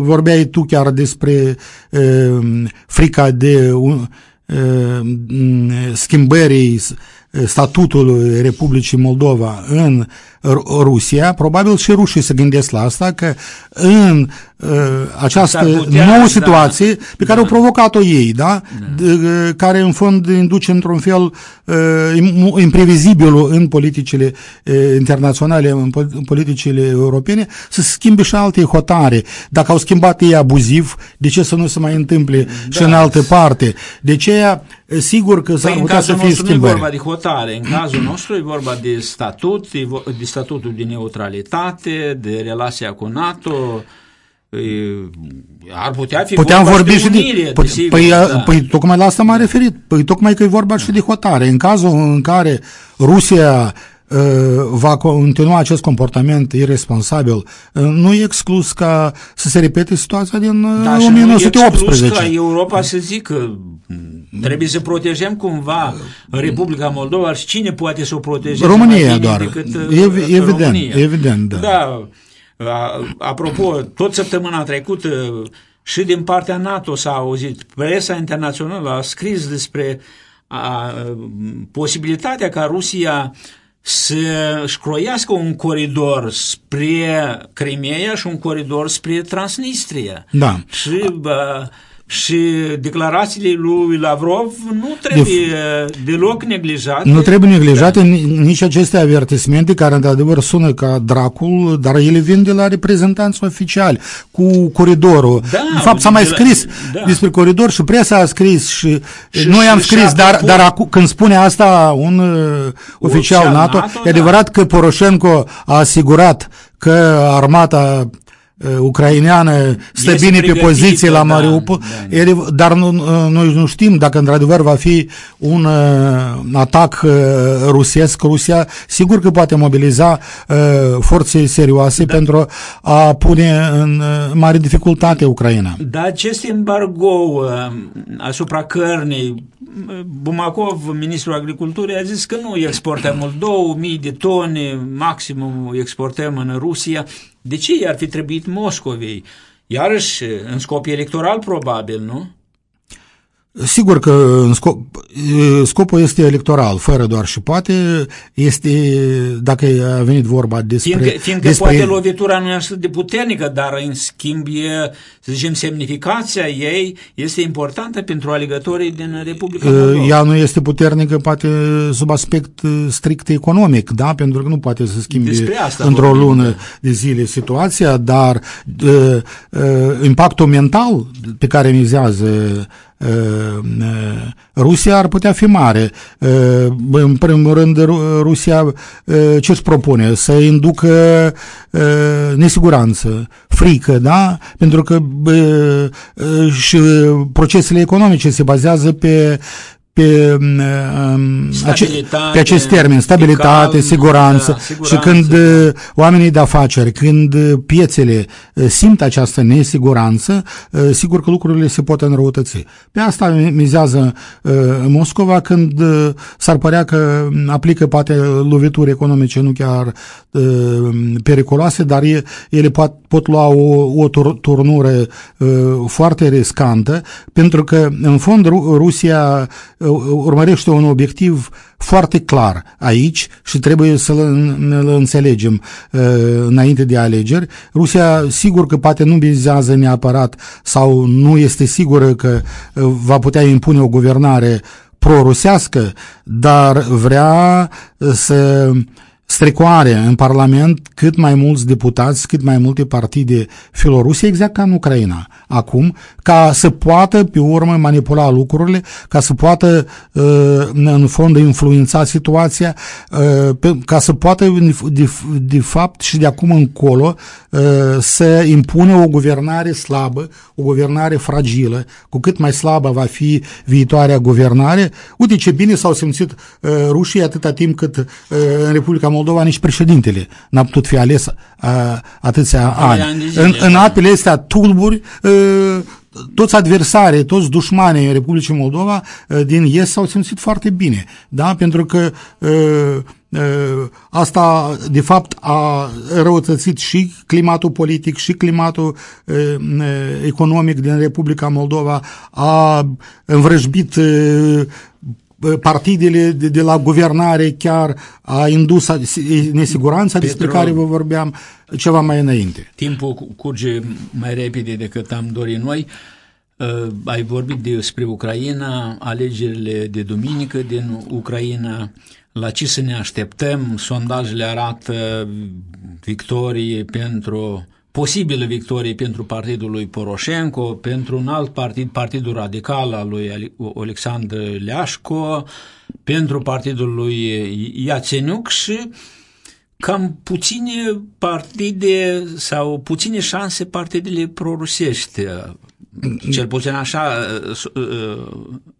vorbeai tu chiar despre uh, frica de uh, schimbării statutul Republicii Moldova în Rusia, probabil și rușii se gândesc la asta, că în uh, această putea, nouă da. situație da, pe care da. au provocat-o ei, da? da. De, care în fond induce într-un fel uh, imprevizibilul în politicile uh, internaționale, în, în politicile europene, să se schimbe și alte hotare. Dacă au schimbat ei abuziv, de ce să nu se mai întâmple da. și în altă parte? De ce sigur că s-ar păi putea să fie schimbări. Nu e vorba de hotare, în cazul nostru e vorba de statut, de statutul de neutralitate, de relația cu NATO, ar putea fi Puteam vorba vorbi și de unire, de, păi, desigur, păi, da. păi tocmai la asta m-a referit. Păi tocmai că e vorba și de hotare. În cazul în care Rusia uh, va continua acest comportament irresponsabil, uh, nu e exclus ca să se repete situația din uh, da, 1918. Nu e ca Europa să zică trebuie să protejăm cumva Republica Moldova și cine poate să o protejeze România doar. decât evident, România. evident, da. da. Apropo, tot săptămâna trecută și din partea NATO s-a auzit, presa internațională a scris despre a, posibilitatea ca Rusia să-și croiască un coridor spre Crimea și un coridor spre Transnistria. Da. Și bă, și declarațiile lui Lavrov nu trebuie de deloc neglijate. Nu trebuie neglijate da. nici aceste avertismente care într-adevăr sună ca dracul, dar ele vin de la reprezentanți oficiali cu coridorul. Da, în fapt s-a mai scris da. despre coridor și presa a scris și, Și- noi am și- scris, și dar, apropo- dar acu, când spune asta un uh, oficial Oficial NATO, NATO, e adevărat că Poroșenko a asigurat că armata uh, ucraineană stă Este bine pe pregătită, poziție la da, Mariupol, da. E adevăr- dar nu, uh, noi nu știm dacă într-adevăr va fi un uh, atac uh, rusesc. Rusia sigur că poate mobiliza uh, forțe serioase da. pentru a pune în uh, mare dificultate Ucraina. Dar acest embargo uh, asupra cărnii, uh, Bumakov, ministrul agriculturii, a zis că nu exportăm mult, 2000 de tone maximum exportăm în Rusia. De ce i-ar fi trebuit Moscovei? Iarăși, în scop electoral probabil, nu? Sigur că în scop, e, scopul este electoral, fără doar și poate, este, dacă a venit vorba despre... Fiindcă, fiindcă despre poate lovitura nu e atât de puternică, dar în schimb e, să zicem, semnificația ei este importantă pentru alegătorii din Republica Moldova. Ea nu este puternică, poate, sub aspect uh, strict economic, da? Pentru că nu poate să schimbe Despre asta într-o vorbim, lună da. de zile situația, dar uh, uh, impactul mental pe care mizează uh, uh, Rusia ar putea fi mare. Uh, în primul rând, Ru- Rusia uh, ce își propune? Să inducă uh, nesiguranță, frică, da? Pentru că uh, uh, și procesele economice se bazează pe pe, um, ace- Stabilitate, pe acest termen, stabilitate, calm, siguranță, da, și siguranță, când da. uh, oamenii de afaceri, când uh, piețele uh, simt această nesiguranță, uh, sigur că lucrurile se pot înrăutăți. Pe asta mizează uh, Moscova când uh, s-ar părea că aplică poate lovituri economice nu chiar uh, periculoase, dar e, ele pot, pot lua o, o tur- turnură uh, foarte riscantă, pentru că în fond Ru- Rusia uh, urmărește un obiectiv foarte clar aici și trebuie să-l îl înțelegem uh, înainte de alegeri. Rusia sigur că poate nu vizează neapărat sau nu este sigură că uh, va putea impune o guvernare pro-rusească, dar vrea să strecoare în Parlament cât mai mulți deputați, cât mai multe partide filoruse, exact ca în Ucraina acum, ca să poată pe urmă manipula lucrurile, ca să poată uh, în fond influența situația, uh, ca să poată de, de fapt și de acum încolo uh, să impună o guvernare slabă, o guvernare fragilă, cu cât mai slabă va fi viitoarea guvernare. Uite ce bine s-au simțit rușii atâta timp cât în Republica Moldova nici președintele n-a putut fi ales atâția ani. În, în da. apele astea tulburi toți adversarii, toți dușmanii Republicii Moldova din Est s-au simțit foarte bine, da? pentru că asta de fapt a răutățit și climatul politic și climatul economic din Republica Moldova, a învrăjbit partidele de, de la guvernare chiar a indus nesiguranța Petru, despre care vă vorbeam ceva mai înainte. Timpul curge mai repede decât am dorit noi. Uh, ai vorbit despre Ucraina, alegerile de duminică din Ucraina, la ce să ne așteptăm? Sondajele arată victorie pentru posibilă victorie pentru partidul lui Poroșenko, pentru un alt partid, Partidul Radical al lui Alexandru Leașco, pentru partidul lui Iațeniuc și cam puține partide sau puține șanse partidele prorusești cel puțin așa uh, uh,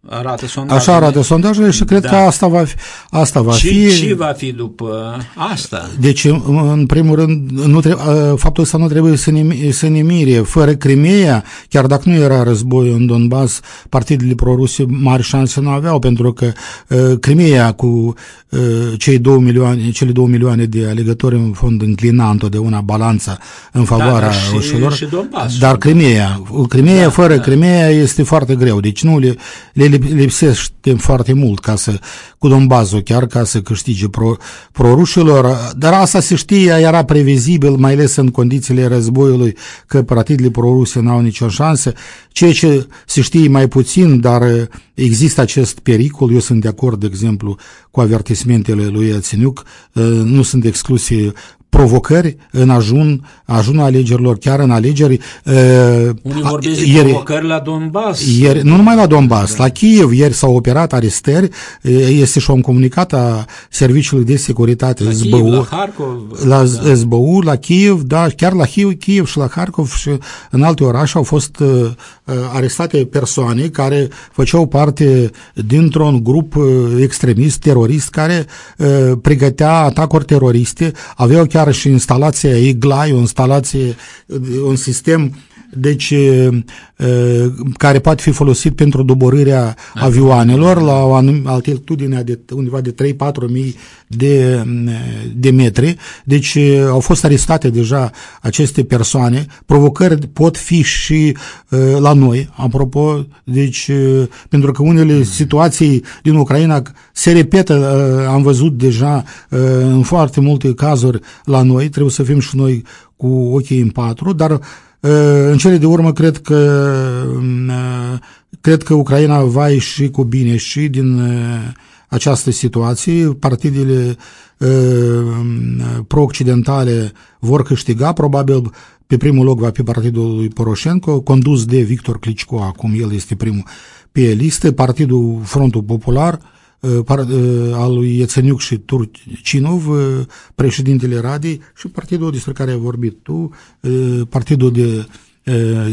arată sondajele. Așa arată sondajele și cred da. că asta va fi. Asta va ce, fi. ce va fi după asta? Deci, în primul rând, nu trebuie, uh, faptul ăsta nu trebuie să ne, să ne mire. Fără Crimea, chiar dacă nu era război în Donbass, partidele proruse mari șanse nu aveau, pentru că uh, Crimea cu uh, cei două milioane, cele două milioane de alegători în fond înclina întotdeauna balanța în favoarea da, rușilor. Și, și Donbass. Dar Crimea, Crimea da, fără da. Crimea este foarte greu, deci nu le, le lipsește foarte mult ca să, cu Donbazul chiar ca să câștige pro, prorușilor, dar asta se știe, era previzibil, mai ales în condițiile războiului, că partidele proruse n-au nicio șansă, ceea ce se știe mai puțin, dar există acest pericol, eu sunt de acord, de exemplu, cu avertismentele lui Iațeniuc, nu sunt excluse provocări în ajun, ajunul alegerilor, chiar în alegeri. Unii vorbesc de provocări la Donbass. Ieri, nu numai la Donbass, da. la Kiev ieri s-au operat arestări, este și un comunicat a Serviciului de Securitate la SBU, Kiev, la Harkov, la da. SBU, la Kiev, da, chiar la Kiev, Kiev și la Harkov și în alte orașe au fost uh, arestate persoane care făceau parte dintr-un grup uh, extremist, terorist, care uh, pregătea atacuri teroriste, aveau chiar chiar și instalația Iglai, o instalație, un sistem deci care poate fi folosit pentru doborârea avioanelor la o altitudine de undeva de 3-4 mii de, de metri. Deci au fost arestate deja aceste persoane. Provocări pot fi și la noi, apropo, deci pentru că unele situații din Ucraina se repetă, am văzut deja în foarte multe cazuri la noi, trebuie să fim și noi cu ochii în patru, dar în cele de urmă cred că cred că Ucraina va ieși cu bine și din această situație. Partidele pro-occidentale vor câștiga, probabil pe primul loc va fi partidul lui Poroșenko, condus de Victor Clicico, acum el este primul pe listă, partidul Frontul Popular, al lui Iețeniuc și Turcinov, președintele Radei și partidul despre care ai vorbit tu, partidul de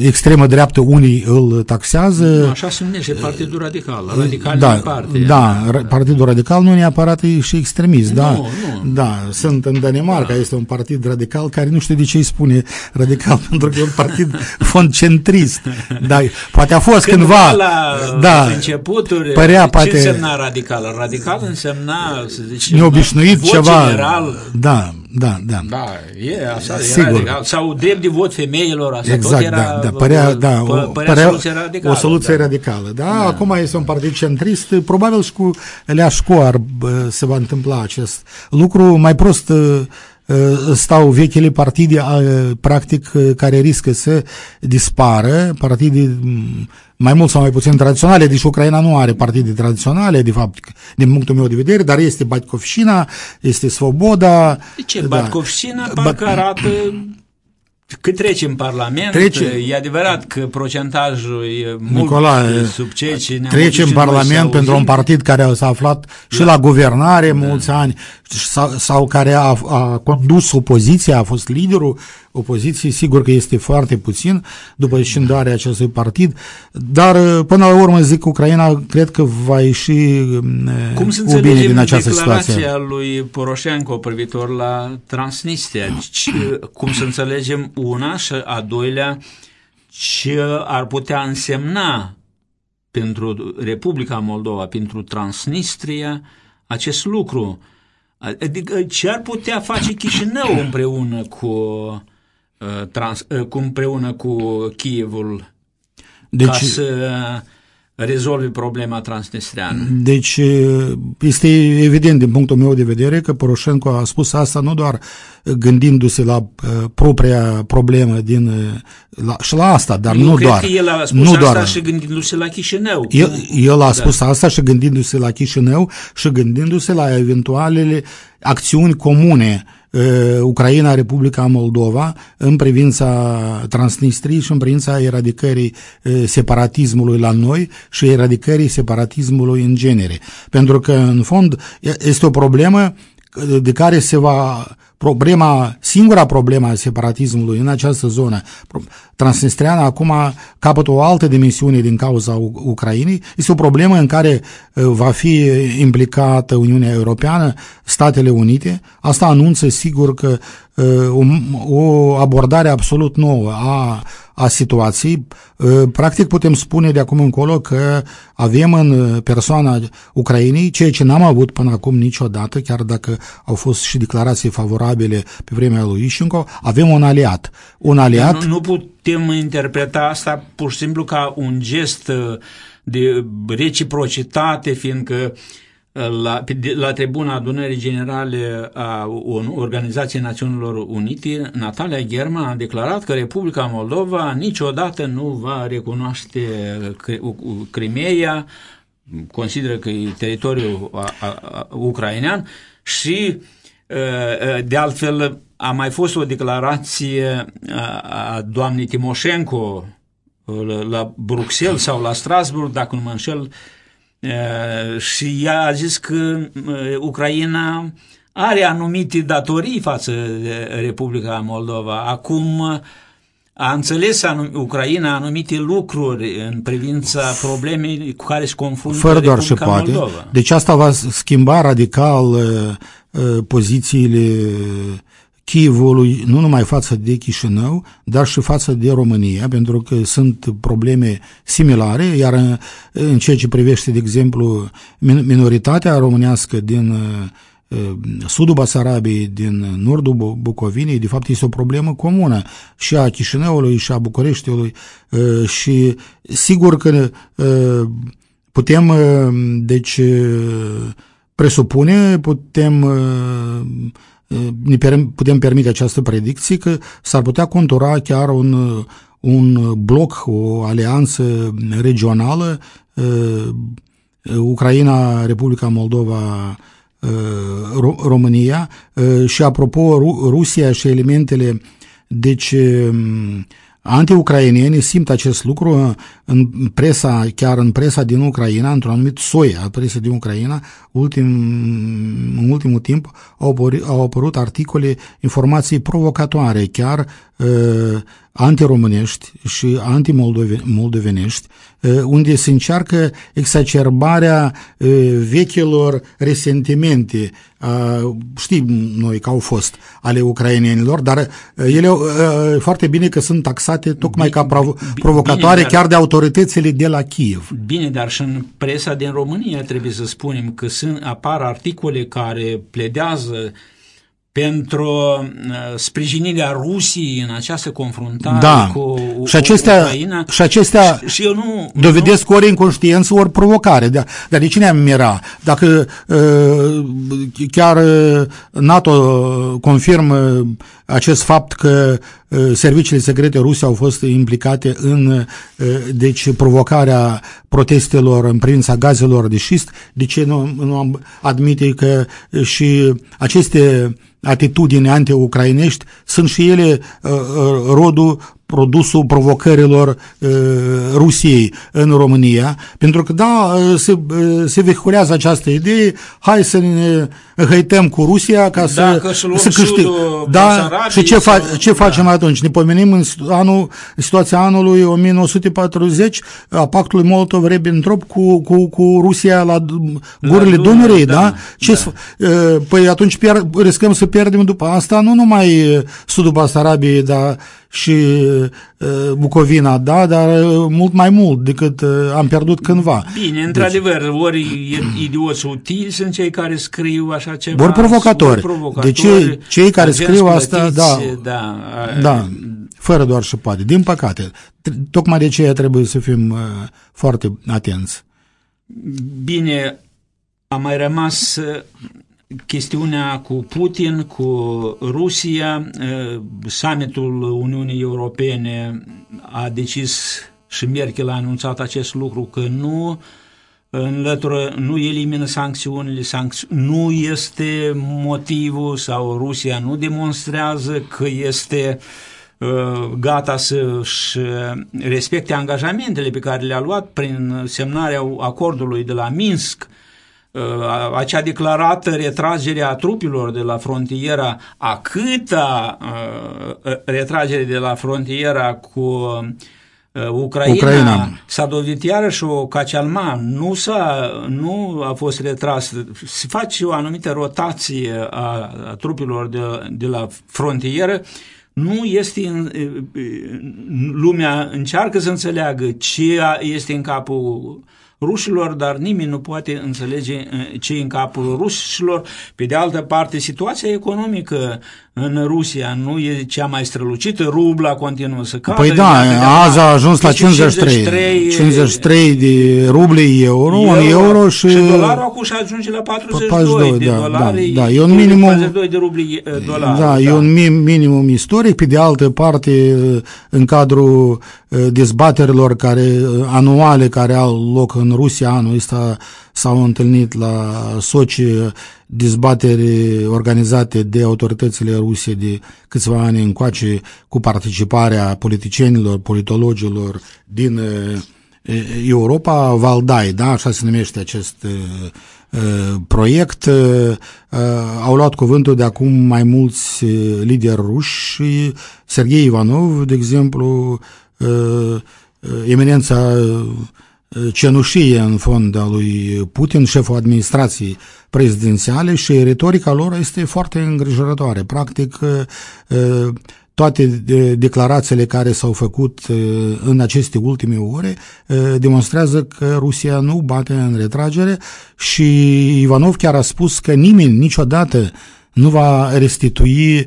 extremă dreaptă unii îl taxează. Așa se numește Partidul Radical, radical da, parte. Da, Partidul Radical nu neapărat e și extremist, nu, da. Nu. Da, sunt în Danemarca, da. este un partid radical care nu știu de ce îi spune radical, [LAUGHS] pentru că e un partid fond centrist. Da, poate a fost cândva, cândva la da, începuturi, părea, ce poate, însemna radical? Radical însemna, să zicem, neobișnuit ceva. general. Da, da, da. Da, e, așa Sigur. era radical. Sau drept de vot femeilor, asta exact, tot era, da, da, părea, da, o, părea, părea soluție radicală. o soluție da. radicală. Da? da, acum este un partid centrist, probabil și cu Leașcu ar, se va întâmpla acest lucru. Mai prost stau vechile partide, practic, care riscă să dispară, partide mai mult sau mai puțin tradiționale, deci Ucraina nu are partide tradiționale, de fapt, din punctul meu de vedere, dar este Batkovșina, este Svoboda. De ce? Da. Batkovșina parcă arată cât trece în Parlament, trece. e adevărat că procentajul e Nicolae, mult sub ceea ce ne Trece în Parlament pentru un partid care s-a aflat și da. la guvernare da. mulți ani sau, sau care a, a condus opoziția, a fost liderul opoziției, sigur că este foarte puțin după scindarea acestui partid, dar până la urmă zic Ucraina cred că va ieși Cum să bine din această declarația situație. lui Poroșenko privitor la Transnistria? Cum să înțelegem una și a doilea ce ar putea însemna pentru Republica Moldova, pentru Transnistria, acest lucru? Adică ce ar putea face Chișinău împreună cu Uh, trans, uh, cu împreună cu Kievul deci, ca să rezolve problema transnistreană. Deci este evident din punctul meu de vedere că Poroșenko a spus asta nu doar gândindu-se la uh, propria problemă din, la, și la asta, dar nu, nu doar. Că el a spus nu asta doar. și gândindu-se la Chișinău. El, el a da. spus asta și gândindu-se la Chișinău și gândindu-se la eventualele acțiuni comune Ucraina, Republica Moldova în privința Transnistriei și în privința eradicării separatismului la noi și eradicării separatismului în genere. Pentru că, în fond, este o problemă de care se va problema, singura problema a separatismului în această zonă transnistreană acum capătă o altă dimensiune din cauza Ucrainei. Este o problemă în care va fi implicată Uniunea Europeană, Statele Unite. Asta anunță sigur că o, o abordare absolut nouă a a situației. Practic putem spune de acum încolo că avem în persoana Ucrainei ceea ce n-am avut până acum niciodată, chiar dacă au fost și declarații favorabile pe vremea lui Ișinco, avem un aliat. Un aliat... Nu, nu putem interpreta asta pur și simplu ca un gest de reciprocitate, fiindcă uh, la, la tribuna adunării generale a Organizației Națiunilor Unite, Natalia Germa a declarat că Republica Moldova niciodată nu va recunoaște Crimeea, consideră că e teritoriul ucrainean și de altfel a mai fost o declarație a doamnei Timoșenko la Bruxelles sau la Strasburg, dacă nu mă înșel, și ea a zis că Ucraina are anumite datorii față de Republica Moldova. Acum a înțeles anum, Ucraina anumite lucruri în privința problemei cu care se confruntă Fără doar Republica și poate. Moldova. Deci asta va schimba radical uh, uh, pozițiile Chievului, nu numai față de Chișinău, dar și față de România, pentru că sunt probleme similare, iar în, în ceea ce privește, de exemplu, minoritatea românească din uh, sudul Basarabiei, din nordul Bucovinei, de fapt este o problemă comună și a Chișinăului și a Bucureștiului uh, și sigur că uh, putem, deci, presupune, putem ne putem permite această predicție că s-ar putea contura chiar un, un bloc, o alianță regională, Ucraina, Republica Moldova, România. Și apropo Rusia și elementele deci Antiucrainienii simt acest lucru în presa, chiar în presa din Ucraina, într-un anumit soi al presei din Ucraina, ultim, în ultimul timp au apărut, au apărut articole, informații provocatoare, chiar uh, antiromânești și antimoldovenești, unde se încearcă exacerbarea vechilor resentimente, știm noi că au fost ale ucrainienilor, dar ele foarte bine că sunt taxate tocmai bine, ca provocatoare bine, chiar de autoritățile de la Kiev. Bine, dar și în presa din România trebuie să spunem că sunt, apar articole care pledează pentru uh, sprijinirea Rusiei în această confruntare Da. cu Și acestea- Ucraina. și acestea și, și eu nu Dovedesc ori inconștiență, ori provocare. Dar, dar de cine am mira? Dacă uh, chiar uh, NATO confirmă acest fapt că uh, serviciile secrete ruse au fost implicate în uh, deci provocarea protestelor în privința gazelor de șist, de ce nu, nu am admite că și aceste atitudini anti-ucrainești sunt și ele uh, uh, rodul produsul provocărilor uh, Rusiei în România, pentru că da, uh, se, uh, se vehiculează această idee, hai să ne hăităm cu Rusia ca să, Dacă să luăm să câștig. sudul Da, Basarabiei și ce, fa- sau- ce da. facem atunci? Ne pomenim în situ- anul, situația anului 1940 a pactului Molotov-Ribbentrop cu, cu, cu Rusia la d- gurile Dunăre, Dunării, da, da? Ce da. să f- uh, Păi atunci pier- riscăm să pierdem după asta nu numai uh, sudul Basarabiei, dar și uh, Bucovina, da, dar uh, mult mai mult decât uh, am pierdut cândva. Bine, într-adevăr, ori i- idioți utili sunt cei care scriu așa ceva. Ori provocatori. ori provocatori, De ce cei care agenți scriu asta, plătiți, da, da, Da, fără doar și poate. Din păcate. T- Tocmai de aceea trebuie să fim uh, foarte atenți. Bine, a mai rămas uh, chestiunea cu Putin, cu Rusia. Uh, Summitul Uniunii Europene a decis și Merkel a anunțat acest lucru că nu înlătură, nu elimină sancțiunile, sancți- nu este motivul sau Rusia nu demonstrează că este uh, gata să-și respecte angajamentele pe care le-a luat prin semnarea acordului de la Minsk, uh, acea declarată retragere a trupilor de la frontiera, a câta uh, retragere de la frontiera cu uh, Ucraina, Ucraina. s-a dovedit iarăși o cacealma, nu, s-a, nu a fost retras, se face o anumită rotație a, a trupilor de, de la frontieră, nu este în, lumea încearcă să înțeleagă ce este în capul rușilor, dar nimeni nu poate înțelege ce e în capul rușilor. Pe de altă parte, situația economică în Rusia nu e cea mai strălucită, rubla continuă să cadă. Păi da, azi a ajuns la 53, 53 de ruble euro, un euro și... Și dolarul acum și ajunge la 42, 42 de da, dolari, da, da, e un minimum, 42 de rubli dolari. Da, e un mi- minimum istoric. Pe de altă parte, în cadrul dezbaterilor care, anuale care au loc în Rusia anul ăsta, s-au întâlnit la Sochi dezbateri organizate de autoritățile ruse de câțiva ani încoace cu participarea politicienilor, politologilor din Europa, Valdai, da, așa se numește acest proiect. Au luat cuvântul de acum mai mulți lideri ruși, Sergei Ivanov, de exemplu, eminența cenușie în fond al lui Putin, șeful administrației prezidențiale și retorica lor este foarte îngrijorătoare. Practic, toate declarațiile care s-au făcut în aceste ultime ore demonstrează că Rusia nu bate în retragere și Ivanov chiar a spus că nimeni niciodată nu va restitui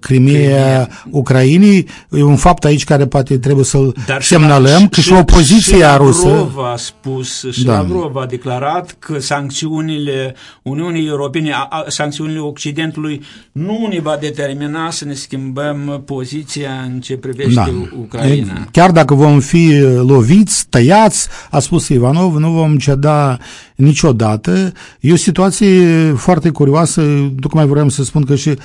Crimea Ucrainei. E un fapt aici care poate trebuie să-l Dar semnalăm, și, că și opoziția și rusă... Lavrov a spus, și Da. Lavrov a declarat că sancțiunile Uniunii Europene, a- a- sancțiunile Occidentului nu ne va determina să ne schimbăm poziția în ce privește Da. Ucraina. Chiar dacă vom fi loviți, tăiați, a spus Ivanov, nu vom ceda niciodată. E o situație foarte curioasă, tocmai vreau să spun că și e,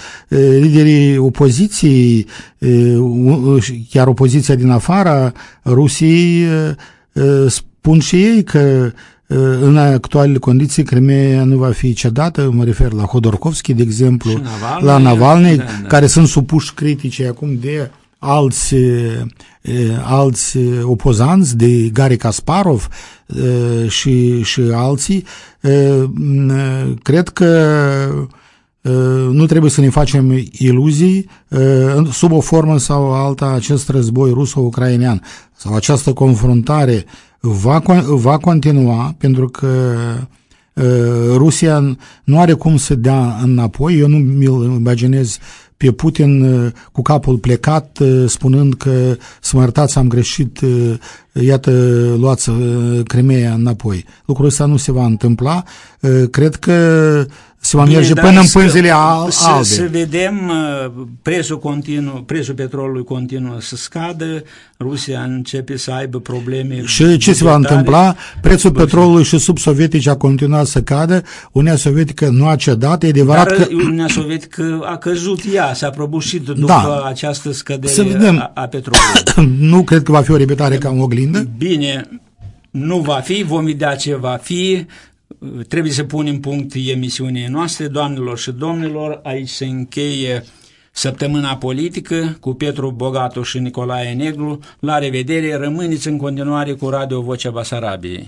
liderii opoziției, e, u- și chiar opoziția din afara Rusiei, e, e, spun și ei că e, în actualele condiții Crimea nu va fi cedată, mă refer la Hodorkovski, de exemplu, Și Navalny, la Navalny, da, da. care sunt supuși critice acum de alți, e, alți opozanți, de Gary Kasparov e, și, și alții. E, m, Cred că e, nu trebuie să ne facem iluzii e, sub o formă sau alta acest război ruso-ucrainean sau această confruntare va, con- va continua pentru că Rusia nu are cum să dea înapoi, eu nu mi-l imaginez pe Putin cu capul plecat, spunând că să mă iertați, am greșit, iată, luați Crimea înapoi. Lucrul ăsta nu se va întâmpla. Cred că se va merge până în pânzele albe. Să, să vedem, uh, prețul, continuu, prețul petrolului continuă să scadă, Rusia începe să aibă probleme Și ce se va întâmpla? Prețul petrolului și subsovietici a continuat să cadă, Uniunea Sovietică nu a cedat, e adevărat Dar că... Uniunea Sovietică a căzut ea, s-a prăbușit după Da. această scădere Să vedem. a, a petrolului. [COUGHS] nu cred că va fi o repetare ca în oglindă. Bine, nu va fi, vom vedea ce va fi. Trebuie să punem punct emisiunii noastre, doamnelor și domnilor. Aici se încheie săptămâna politică cu Petru Bogatu și Nicolae Negru. La revedere, rămâneți în continuare cu Radio Vocea Basarabiei.